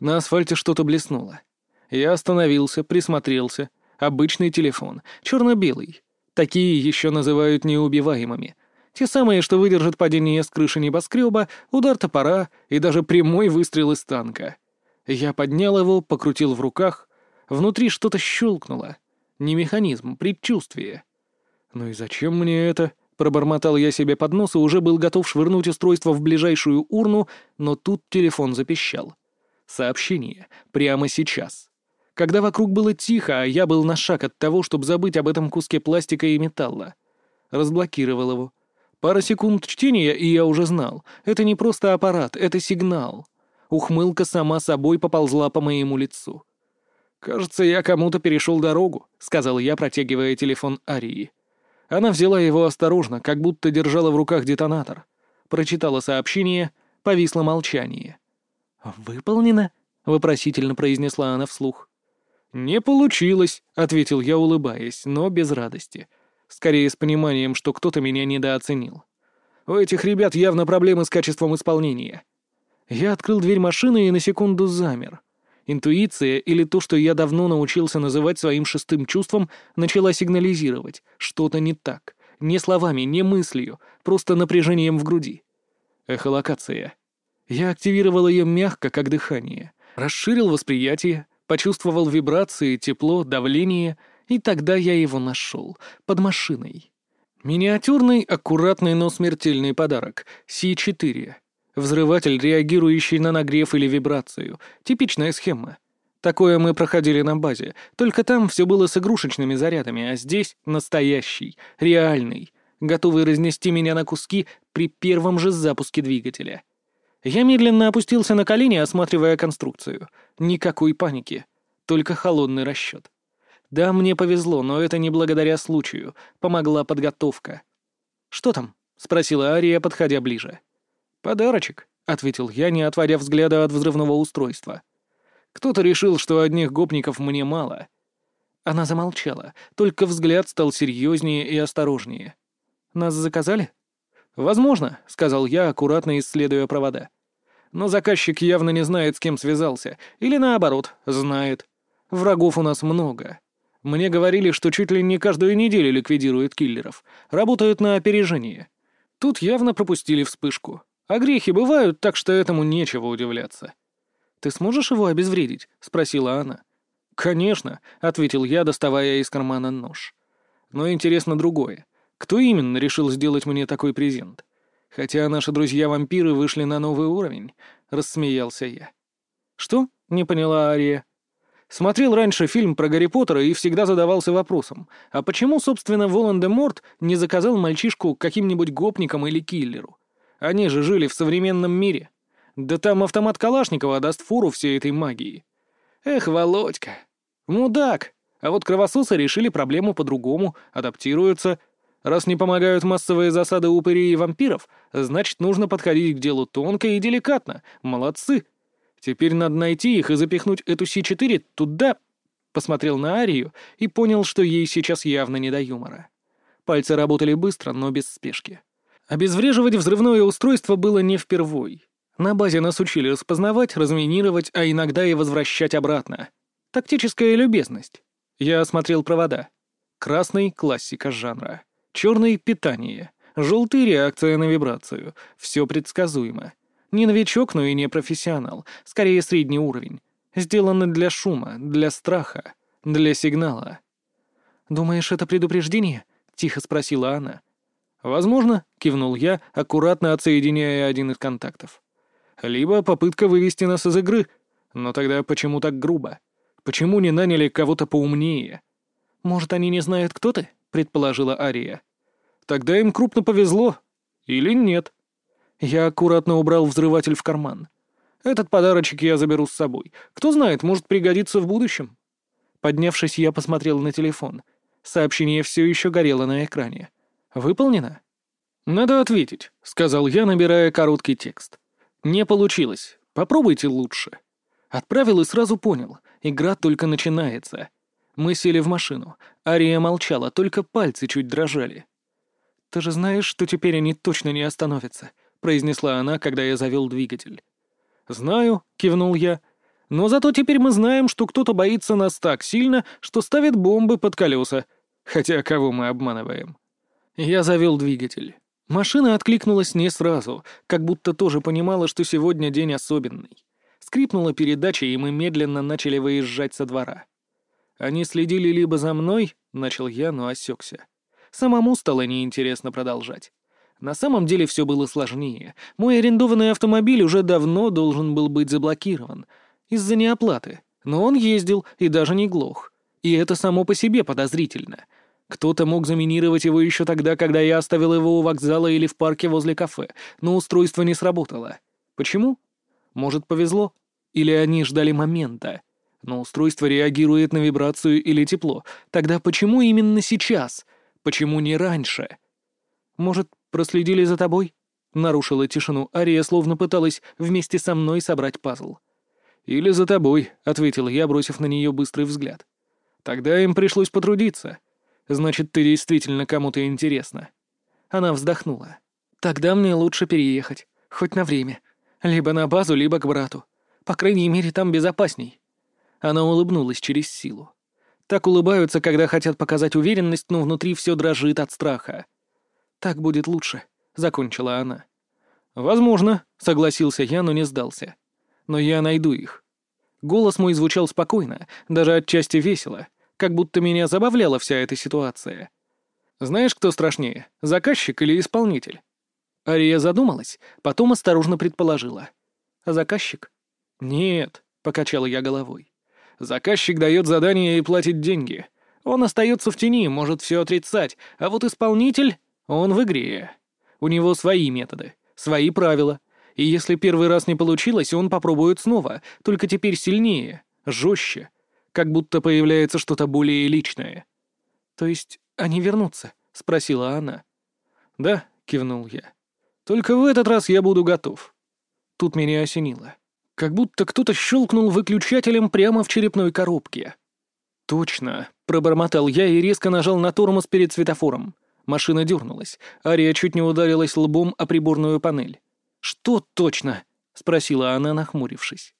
На асфальте что-то блеснуло. Я остановился, присмотрелся. Обычный телефон, черно-белый. Такие еще называют неубиваемыми. Те самые, что выдержат падение с крыши небоскреба, удар топора и даже прямой выстрел из танка. Я поднял его, покрутил в руках. Внутри что-то щелкнуло. Не механизм, предчувствие. «Ну и зачем мне это?» Пробормотал я себе под нос и уже был готов швырнуть устройство в ближайшую урну, но тут телефон запищал. Сообщение. Прямо сейчас. Когда вокруг было тихо, а я был на шаг от того, чтобы забыть об этом куске пластика и металла. Разблокировал его. Пара секунд чтения, и я уже знал. Это не просто аппарат, это сигнал. Ухмылка сама собой поползла по моему лицу. «Кажется, я кому-то перешел дорогу», — сказал я, протягивая телефон Арии. Она взяла его осторожно, как будто держала в руках детонатор. Прочитала сообщение, повисло молчание. «Выполнено?» — вопросительно произнесла она вслух. «Не получилось», — ответил я, улыбаясь, но без радости. Скорее с пониманием, что кто-то меня недооценил. У этих ребят явно проблемы с качеством исполнения. Я открыл дверь машины и на секунду замер. Интуиция, или то, что я давно научился называть своим шестым чувством, начала сигнализировать. Что-то не так. Не словами, не мыслью, просто напряжением в груди. Эхолокация. Я активировал ее мягко, как дыхание. Расширил восприятие, почувствовал вибрации, тепло, давление — и тогда я его нашел. Под машиной. Миниатюрный, аккуратный, но смертельный подарок. Си-4. Взрыватель, реагирующий на нагрев или вибрацию. Типичная схема. Такое мы проходили на базе, только там все было с игрушечными зарядами, а здесь настоящий, реальный, готовый разнести меня на куски при первом же запуске двигателя. Я медленно опустился на колени, осматривая конструкцию. Никакой паники, только холодный расчет. Да, мне повезло, но это не благодаря случаю. Помогла подготовка. «Что там?» — спросила Ария, подходя ближе. «Подарочек», — ответил я, не отводя взгляда от взрывного устройства. «Кто-то решил, что одних гопников мне мало». Она замолчала, только взгляд стал серьезнее и осторожнее. «Нас заказали?» «Возможно», — сказал я, аккуратно исследуя провода. «Но заказчик явно не знает, с кем связался. Или наоборот, знает. Врагов у нас много. Мне говорили, что чуть ли не каждую неделю ликвидируют киллеров. Работают на опережение. Тут явно пропустили вспышку. А грехи бывают, так что этому нечего удивляться». «Ты сможешь его обезвредить?» — спросила она. «Конечно», — ответил я, доставая из кармана нож. «Но интересно другое. Кто именно решил сделать мне такой презент? Хотя наши друзья-вампиры вышли на новый уровень, рассмеялся я. Что? Не поняла Ария. Смотрел раньше фильм про Гарри Поттера и всегда задавался вопросом, а почему, собственно, Волан-де-Морт не заказал мальчишку каким-нибудь гопникам или киллеру? Они же жили в современном мире. Да там автомат Калашникова даст фору всей этой магии. Эх, Володька. Мудак. А вот кровососы решили проблему по-другому, адаптируются — Раз не помогают массовые засады упырей и вампиров, значит, нужно подходить к делу тонко и деликатно. Молодцы. Теперь надо найти их и запихнуть эту Си-4 туда. Посмотрел на Арию и понял, что ей сейчас явно не до юмора. Пальцы работали быстро, но без спешки. Обезвреживать взрывное устройство было не впервой. На базе нас учили распознавать, разминировать, а иногда и возвращать обратно. Тактическая любезность. Я осмотрел провода. Красный — классика жанра. Черный — питание. Желтый — реакция на вибрацию. Все предсказуемо. Не новичок, но и не профессионал. Скорее, средний уровень. Сделаны для шума, для страха, для сигнала. «Думаешь, это предупреждение?» — тихо спросила она. «Возможно», — кивнул я, аккуратно отсоединяя один из контактов. «Либо попытка вывести нас из игры. Но тогда почему так грубо? Почему не наняли кого-то поумнее?» «Может, они не знают, кто ты?» — предположила Ария. «Тогда им крупно повезло. Или нет?» Я аккуратно убрал взрыватель в карман. «Этот подарочек я заберу с собой. Кто знает, может пригодиться в будущем». Поднявшись, я посмотрел на телефон. Сообщение все еще горело на экране. «Выполнено?» «Надо ответить», — сказал я, набирая короткий текст. «Не получилось. Попробуйте лучше». Отправил и сразу понял. Игра только начинается. Мы сели в машину. Ария молчала, только пальцы чуть дрожали. «Ты же знаешь, что теперь они точно не остановятся», — произнесла она, когда я завел двигатель. «Знаю», — кивнул я. «Но зато теперь мы знаем, что кто-то боится нас так сильно, что ставит бомбы под колеса. Хотя кого мы обманываем?» Я завел двигатель. Машина откликнулась не сразу, как будто тоже понимала, что сегодня день особенный. Скрипнула передача, и мы медленно начали выезжать со двора. Они следили либо за мной, начал я, но осекся. Самому стало неинтересно продолжать. На самом деле все было сложнее. Мой арендованный автомобиль уже давно должен был быть заблокирован. Из-за неоплаты. Но он ездил и даже не глох. И это само по себе подозрительно. Кто-то мог заминировать его еще тогда, когда я оставил его у вокзала или в парке возле кафе, но устройство не сработало. Почему? Может, повезло? Или они ждали момента? но устройство реагирует на вибрацию или тепло. Тогда почему именно сейчас? Почему не раньше? Может, проследили за тобой? Нарушила тишину Ария, словно пыталась вместе со мной собрать пазл. «Или за тобой», — ответил я, бросив на нее быстрый взгляд. «Тогда им пришлось потрудиться. Значит, ты действительно кому-то интересна». Она вздохнула. «Тогда мне лучше переехать. Хоть на время. Либо на базу, либо к брату. По крайней мере, там безопасней. Она улыбнулась через силу. Так улыбаются, когда хотят показать уверенность, но внутри все дрожит от страха. «Так будет лучше», — закончила она. «Возможно», — согласился я, но не сдался. «Но я найду их». Голос мой звучал спокойно, даже отчасти весело, как будто меня забавляла вся эта ситуация. «Знаешь, кто страшнее, заказчик или исполнитель?» Ария задумалась, потом осторожно предположила. «Заказчик?» «Нет», — покачала я головой. Заказчик дает задание и платит деньги. Он остается в тени, может все отрицать, а вот исполнитель, он в игре. У него свои методы, свои правила. И если первый раз не получилось, он попробует снова, только теперь сильнее, жестче, как будто появляется что-то более личное. «То есть они вернутся?» — спросила она. «Да», — кивнул я. «Только в этот раз я буду готов». Тут меня осенило. Как будто кто-то щелкнул выключателем прямо в черепной коробке. «Точно», — пробормотал я и резко нажал на тормоз перед светофором. Машина дернулась. Ария чуть не ударилась лбом о приборную панель. «Что точно?» — спросила она, нахмурившись.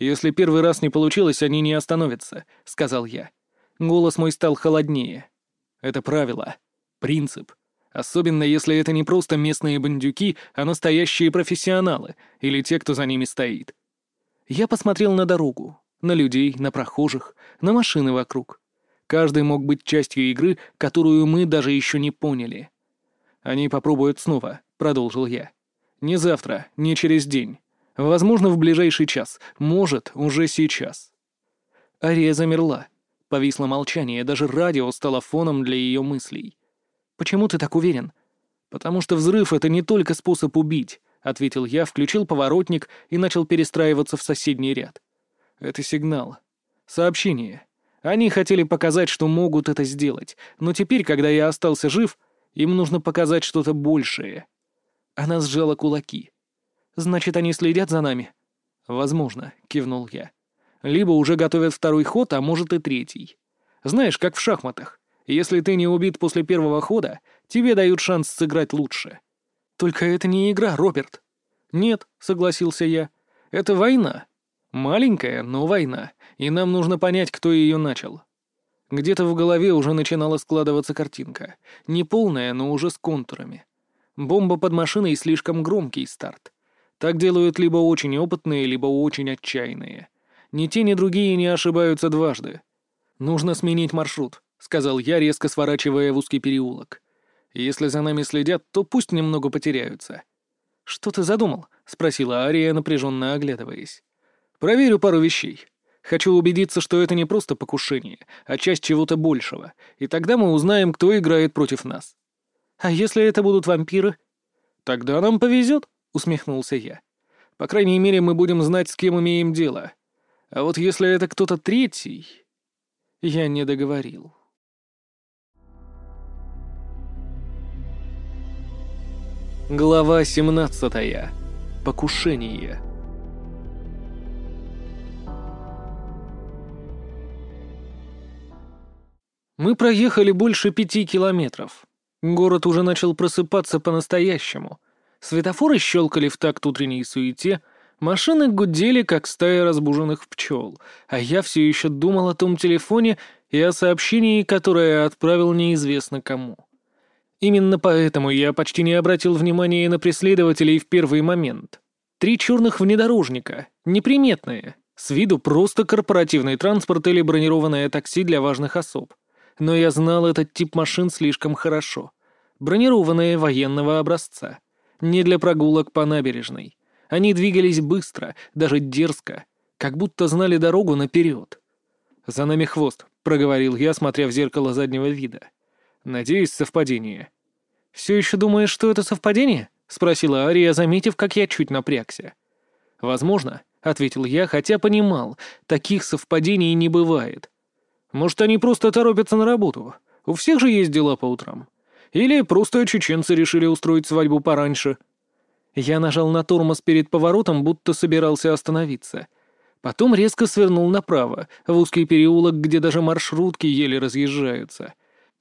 «Если первый раз не получилось, они не остановятся», — сказал я. Голос мой стал холоднее. «Это правило. Принцип. Особенно если это не просто местные бандюки, а настоящие профессионалы или те, кто за ними стоит». Я посмотрел на дорогу, на людей, на прохожих, на машины вокруг. Каждый мог быть частью игры, которую мы даже еще не поняли. «Они попробуют снова», — продолжил я. «Не завтра, не через день. Возможно, в ближайший час. Может, уже сейчас». Ария замерла. Повисло молчание, даже радио стало фоном для ее мыслей. «Почему ты так уверен?» «Потому что взрыв — это не только способ убить», — ответил я, включил поворотник и начал перестраиваться в соседний ряд. Это сигнал. Сообщение. Они хотели показать, что могут это сделать, но теперь, когда я остался жив, им нужно показать что-то большее. Она сжала кулаки. «Значит, они следят за нами?» «Возможно», — кивнул я. «Либо уже готовят второй ход, а может и третий. Знаешь, как в шахматах. Если ты не убит после первого хода, тебе дают шанс сыграть лучше». «Только это не игра, Роберт». «Нет», — согласился я. «Это война. Маленькая, но война, и нам нужно понять, кто ее начал. Где-то в голове уже начинала складываться картинка. Не полная, но уже с контурами. Бомба под машиной — слишком громкий старт. Так делают либо очень опытные, либо очень отчаянные. Ни те, ни другие не ошибаются дважды. «Нужно сменить маршрут», — сказал я, резко сворачивая в узкий переулок. «Если за нами следят, то пусть немного потеряются». «Что ты задумал?» — спросила Ария, напряженно оглядываясь. Проверю пару вещей. Хочу убедиться, что это не просто покушение, а часть чего-то большего, и тогда мы узнаем, кто играет против нас. А если это будут вампиры? Тогда нам повезет, усмехнулся я. По крайней мере, мы будем знать, с кем имеем дело. А вот если это кто-то третий... Я не договорил. Глава 17. Покушение. Мы проехали больше пяти километров. Город уже начал просыпаться по-настоящему. Светофоры щелкали в такт утренней суете, машины гудели, как стая разбуженных пчел, а я все еще думал о том телефоне и о сообщении, которое отправил неизвестно кому. Именно поэтому я почти не обратил внимания на преследователей в первый момент. Три черных внедорожника, неприметные, с виду просто корпоративный транспорт или бронированное такси для важных особ но я знал этот тип машин слишком хорошо. Бронированные военного образца. Не для прогулок по набережной. Они двигались быстро, даже дерзко, как будто знали дорогу наперед. «За нами хвост», — проговорил я, смотря в зеркало заднего вида. «Надеюсь, совпадение». «Все еще думаешь, что это совпадение?» — спросила Ария, заметив, как я чуть напрягся. «Возможно», — ответил я, хотя понимал, таких совпадений не бывает. Может, они просто торопятся на работу? У всех же есть дела по утрам. Или просто чеченцы решили устроить свадьбу пораньше. Я нажал на тормоз перед поворотом, будто собирался остановиться. Потом резко свернул направо, в узкий переулок, где даже маршрутки еле разъезжаются.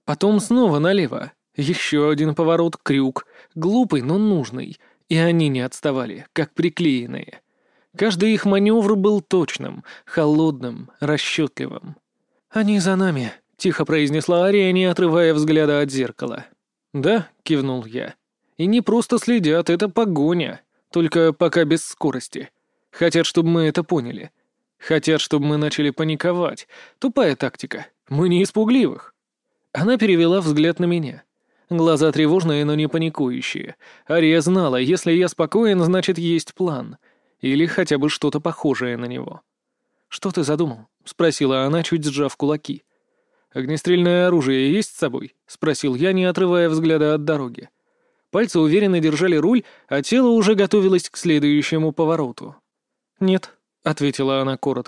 Потом снова налево. Еще один поворот, крюк. Глупый, но нужный. И они не отставали, как приклеенные. Каждый их маневр был точным, холодным, расчетливым. «Они за нами», — тихо произнесла Ария, не отрывая взгляда от зеркала. «Да», — кивнул я. «И не просто следят, это погоня. Только пока без скорости. Хотят, чтобы мы это поняли. Хотят, чтобы мы начали паниковать. Тупая тактика. Мы не испугливых». Она перевела взгляд на меня. Глаза тревожные, но не паникующие. Ария знала, если я спокоен, значит, есть план. Или хотя бы что-то похожее на него. «Что ты задумал?» — спросила она, чуть сжав кулаки. «Огнестрельное оружие есть с собой?» — спросил я, не отрывая взгляда от дороги. Пальцы уверенно держали руль, а тело уже готовилось к следующему повороту. «Нет», — ответила она коротко.